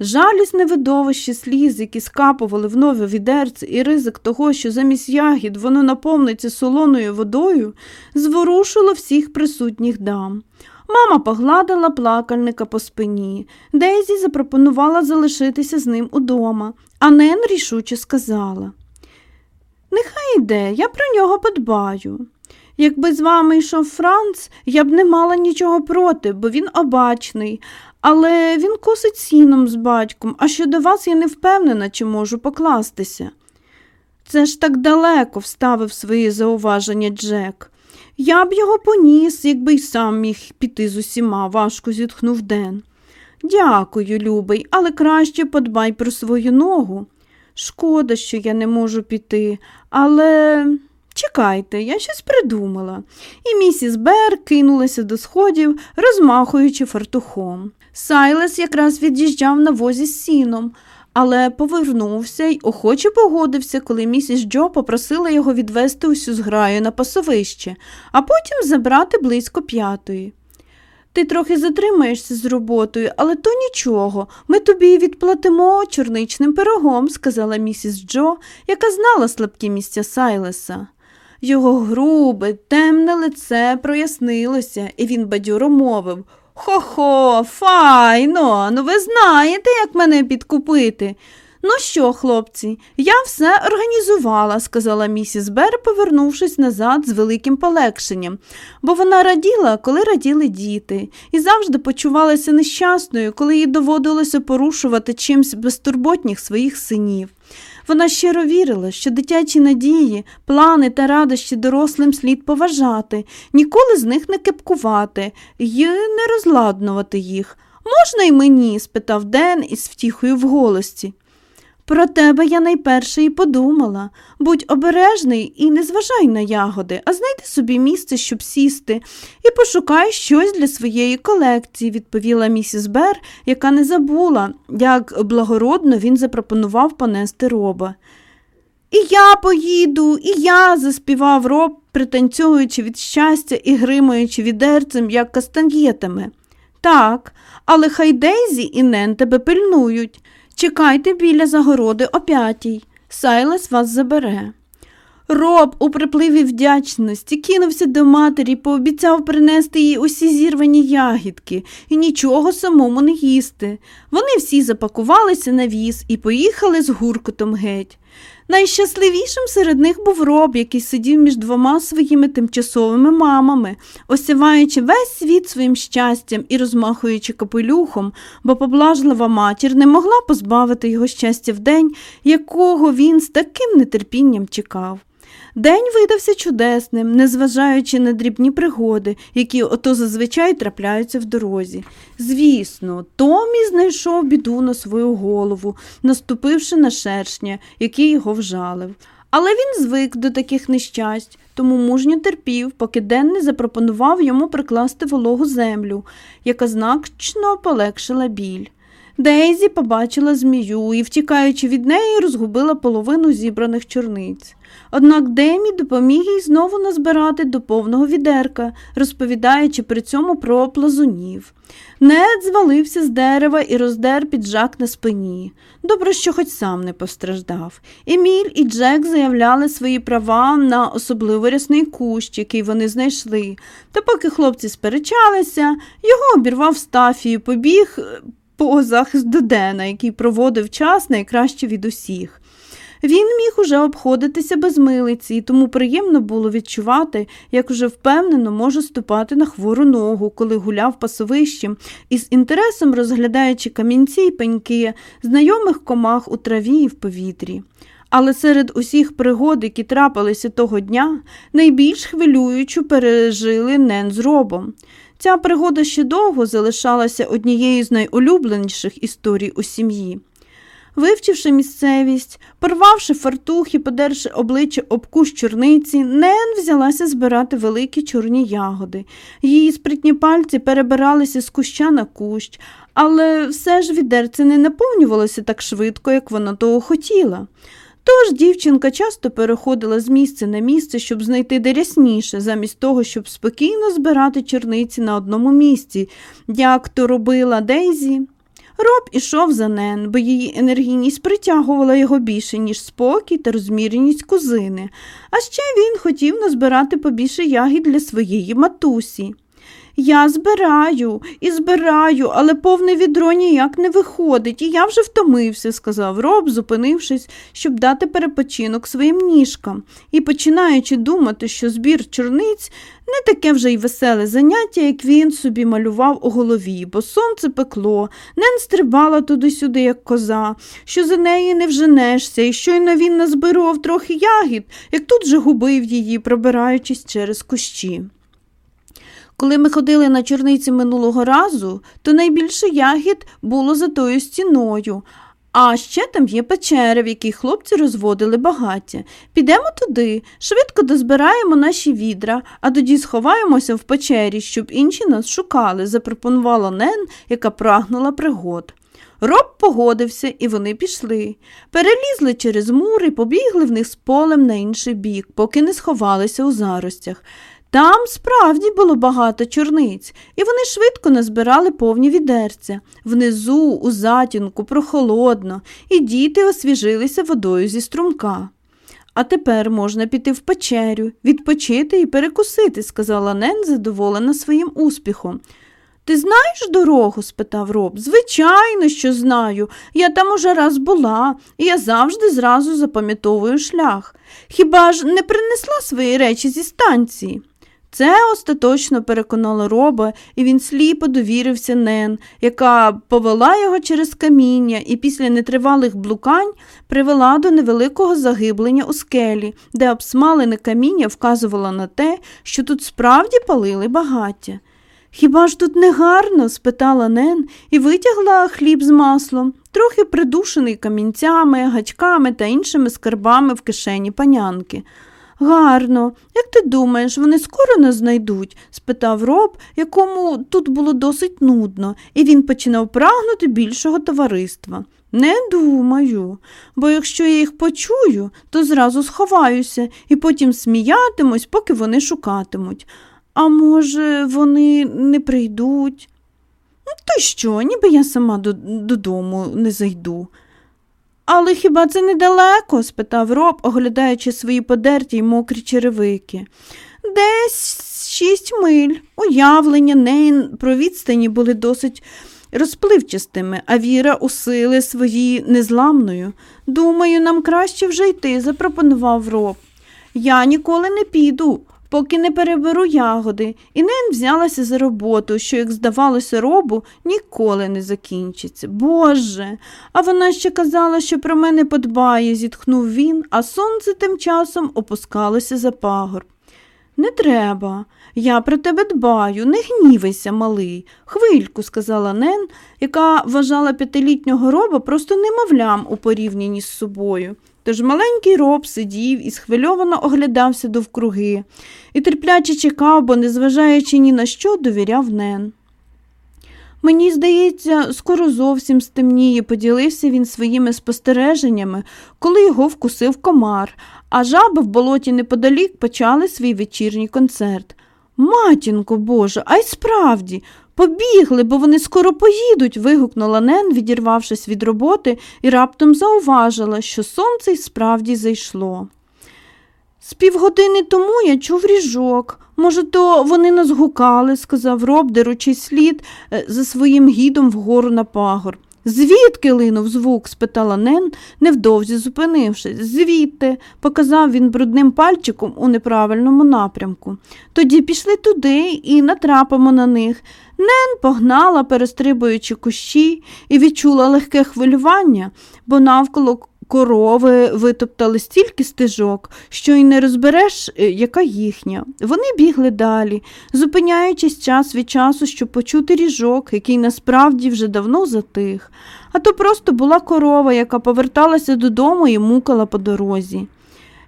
Жалісне видовище сліз, які скапували в нове відерце, і ризик того, що замість ягід воно наповниться солоною водою, зворушило всіх присутніх дам. Мама погладила плакальника по спині. Дейзі запропонувала залишитися з ним удома, а Нен рішуче сказала Нехай йде, я про нього подбаю. Якби з вами йшов Франц, я б не мала нічого проти, бо він обачний, але він косить сіном з батьком, а щодо вас я не впевнена, чи можу покластися. Це ж так далеко вставив свої зауваження Джек. Я б його поніс, якби й сам міг піти з усіма, важко зітхнув Ден. Дякую, любий, але краще подбай про свою ногу. Шкода, що я не можу піти, але чекайте, я щось придумала. І місіс Бер кинулася до сходів, розмахуючи фартухом. Сайлес якраз від'їжджав на возі з сіном, але повернувся й охоче погодився, коли місіс Джо попросила його відвести усю зграю на пасовище, а потім забрати близько п'ятої. Ти трохи затримаєшся з роботою, але то нічого. Ми тобі відплатимо чорничним пирогом, сказала місіс Джо, яка знала слабкі місця Сайлеса. Його грубе, темне лице прояснилося, і він бадьоро мовив Хо-хо, файно, ну ви знаєте, як мене підкупити. Ну що, хлопці, я все організувала, сказала місіс Бер, повернувшись назад з великим полегшенням, бо вона раділа, коли раділи діти, і завжди почувалася нещасною, коли їй доводилося порушувати чимсь безтурботніх своїх синів. Вона щиро вірила, що дитячі надії, плани та радощі дорослим слід поважати, ніколи з них не кепкувати і не розладнувати їх. Можна й мені? спитав Ден із втіхою в голосі. Про тебе я найперше і подумала. Будь обережний і не зважай на ягоди, а знайди собі місце, щоб сісти, і пошукай щось для своєї колекції, відповіла місіс Бер, яка не забула, як благородно він запропонував понести роба. І я поїду, і я, заспівав роб, пританцьовуючи від щастя і гримаючи відерцем, як кастаньєтами. Так, але хай Дейзі і Нен тебе пильнують. Чекайте біля загороди о п'ятій. Сайлас вас забере. Роб у припливі вдячності кинувся до матері, пообіцяв принести їй усі зірвані ягідки і нічого самому не їсти. Вони всі запакувалися на віз і поїхали з гуркотом геть. Найщасливішим серед них був роб, який сидів між двома своїми тимчасовими мамами, осіваючи весь світ своїм щастям і розмахуючи капелюхом, бо поблажлива матір не могла позбавити його щастя в день, якого він з таким нетерпінням чекав. День видався чудесним, незважаючи на дрібні пригоди, які ото зазвичай трапляються в дорозі. Звісно, Томі знайшов біду на свою голову, наступивши на шершня, який його вжалив. Але він звик до таких нещасть, тому мужньо терпів, поки Ден не запропонував йому прикласти вологу землю, яка значно полегшила біль. Дейзі побачила змію і, втікаючи від неї, розгубила половину зібраних чорниць. Однак Демі допоміг їй знову назбирати до повного відерка, розповідаючи при цьому про плазунів. Нед звалився з дерева і роздер піджак на спині. Добре, що хоч сам не постраждав. Еміль і Джек заявляли свої права на особливо рясний кущ, який вони знайшли. Та поки хлопці сперечалися, його обірвав стафі і побіг по захист Дена, який проводив час найкраще від усіх. Він міг уже обходитися без милиці, і тому приємно було відчувати, як уже впевнено може ступати на хвору ногу, коли гуляв пасовищем, і з інтересом розглядаючи камінці й пеньки, знайомих комах у траві і в повітрі. Але серед усіх пригод, які трапилися того дня, найбільш хвилюючу пережили Нен з робом. Ця пригода ще довго залишалася однією з найулюбленіших історій у сім'ї. Вивчивши місцевість, порвавши фартух і подерши обличчя об кущ чорниці, Нен взялася збирати великі чорні ягоди. Її спритні пальці перебиралися з куща на кущ, але все ж відерце не наповнювалося так швидко, як вона того хотіла. Тож дівчинка часто переходила з місця на місце, щоб знайти де рясніше, замість того, щоб спокійно збирати чорниці на одному місці, як то робила Дейзі. Роб ішов за Нен, бо її енергійність притягувала його більше, ніж спокій та розміреність кузини, а ще він хотів назбирати побільше ягід для своєї матусі. Я збираю і збираю, але повне відро ніяк не виходить, і я вже втомився, сказав роб, зупинившись, щоб дати перепочинок своїм ніжкам, і починаючи думати, що збір чорниць не таке вже й веселе заняття, як він собі малював у голові, бо сонце пекло, нен стрибала туди-сюди, як коза, що за неї не вженешся, і щойно він назбирував трохи ягід, як тут же губив її, пробираючись через кущі. Коли ми ходили на чорниці минулого разу, то найбільше ягід було за тою стіною. А ще там є печера, в якій хлопці розводили багаття. Підемо туди, швидко дозбираємо наші відра, а тоді сховаємося в печері, щоб інші нас шукали, запропонувала Нен, яка прагнула пригод. Роб погодився, і вони пішли. Перелізли через мур і побігли в них з полем на інший бік, поки не сховалися у заростях. Там справді було багато чорниць, і вони швидко назбирали повні відерця. Внизу, у затінку, прохолодно, і діти освіжилися водою зі струмка. А тепер можна піти в печерю, відпочити і перекусити, сказала Нен, задоволена своїм успіхом. Ти знаєш дорогу? спитав роб. Звичайно, що знаю. Я там уже раз була, і я завжди зразу запам'ятовую шлях. Хіба ж не принесла свої речі зі станції? Це остаточно переконало роба, і він сліпо довірився Нен, яка повела його через каміння і після нетривалих блукань привела до невеликого загиблення у скелі, де обсмалене каміння вказувало на те, що тут справді палили багаття. Хіба ж тут не гарно? спитала Нен і витягла хліб з маслом, трохи придушений камінцями, гачками та іншими скарбами в кишені панянки. Гарно, як ти думаєш, вони скоро нас знайдуть? спитав роб, якому тут було досить нудно, і він починав прагнути більшого товариства. Не думаю, бо якщо я їх почую, то зразу сховаюся і потім сміятимусь, поки вони шукатимуть. А може, вони не прийдуть? Ну, то що, ніби я сама додому не зайду. Але хіба це недалеко? спитав роб, оглядаючи свої подерті й мокрі черевики. Десь шість миль. Уявлення неї про відстані були досить розпливчастими, а віра у сили свої незламною. Думаю, нам краще вже йти, запропонував роб. Я ніколи не піду поки не переберу ягоди, і Нен взялася за роботу, що, як здавалося, робу ніколи не закінчиться. Боже, а вона ще казала, що про мене подбає, зітхнув він, а сонце тим часом опускалося за пагор. Не треба, я про тебе дбаю, не гнівайся, малий. Хвильку, сказала Нен, яка вважала п'ятилітнього роба просто немовлям у порівнянні з собою. Тож маленький роб сидів і схвильовано оглядався довкруги і терпляче чекав, бо, незважаючи ні на що, довіряв Нен. Мені здається, скоро зовсім стемніє, поділився він своїми спостереженнями, коли його вкусив комар, а жаби в болоті неподалік почали свій вечірній концерт. Матінко Боже, а й справді, Побігли, бо вони скоро поїдуть. вигукнула Нен, відірвавшись від роботи, і раптом зауважила, що сонце й справді зайшло. З півгодини тому я чув ріжок. Може, то вони нас гукали, сказав роб, деручи слід е, за своїм гідом вгору на пагор. Звідки линув звук? спитала Нен, невдовзі зупинившись. Звідти, показав він брудним пальчиком у неправильному напрямку. Тоді пішли туди і натрапимо на них. Нен погнала, перестрибуючи кущі, і відчула легке хвилювання, бо навколо Корови витоптали стільки стежок, що й не розбереш, е, яка їхня. Вони бігли далі, зупиняючись час від часу, щоб почути ріжок, який насправді вже давно затих, а то просто була корова, яка поверталася додому і мукала по дорозі.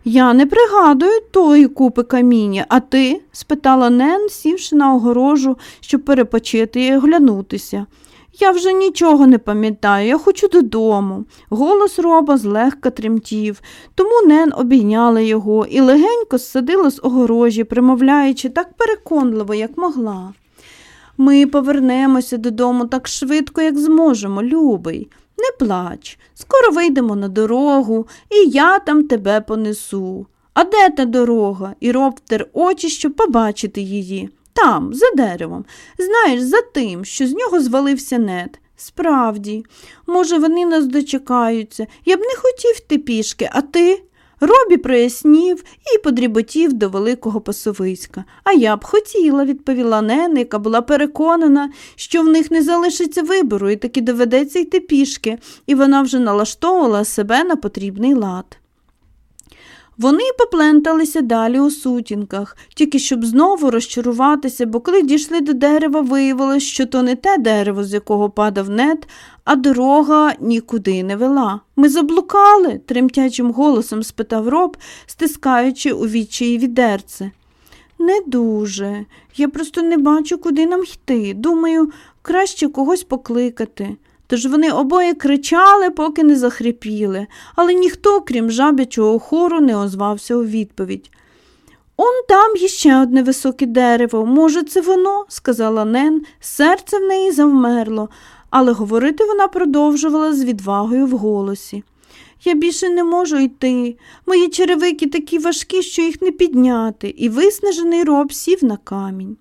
Я не пригадую тої купи каміння, а ти? спитала Нен, сівши на огорожу, щоб перепочити і оглянутися. Я вже нічого не пам'ятаю, я хочу додому. Голос роба злегка тремтів, тому Нен обійняла його і легенько ссадила з огорожі, примовляючи так переконливо, як могла. Ми повернемося додому так швидко, як зможемо, любий. Не плач, скоро вийдемо на дорогу, і я там тебе понесу. А де та дорога? І роб втер очі, щоб побачити її. Там, за деревом. Знаєш, за тим, що з нього звалився нет. Справді, може, вони нас дочекаються. Я б не хотів йти пішки, а ти? Робі прояснів і подріботів до великого пасовиська. А я б хотіла, відповіла Нена, яка була переконана, що в них не залишиться вибору і таки доведеться йти пішки, і вона вже налаштовувала себе на потрібний лад. Вони попленталися далі у сутінках, тільки щоб знову розчаруватися, бо коли дійшли до дерева, виявилось, що то не те дерево, з якого падав нет, а дорога нікуди не вела. Ми заблукали? тремтячим голосом спитав роб, стискаючи у відчаї відерце. Не дуже. Я просто не бачу, куди нам йти. Думаю, краще когось покликати. Тож вони обоє кричали, поки не захрипіли, але ніхто, крім жабячого хору, не озвався у відповідь. Он там є одне високе дерево. Може, це воно? сказала Нен, серце в неї завмерло, але говорити вона продовжувала з відвагою в голосі. Я більше не можу йти. Мої черевики такі важкі, що їх не підняти, і виснажений роб сів на камінь.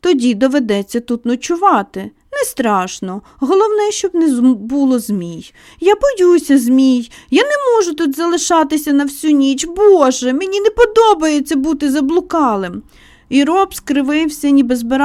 Тоді доведеться тут ночувати. Не страшно. Головне, щоб не було змій. Я боюся змій. Я не можу тут залишатися на всю ніч. Боже, мені не подобається бути заблукалим. І роб скривився, ніби збирався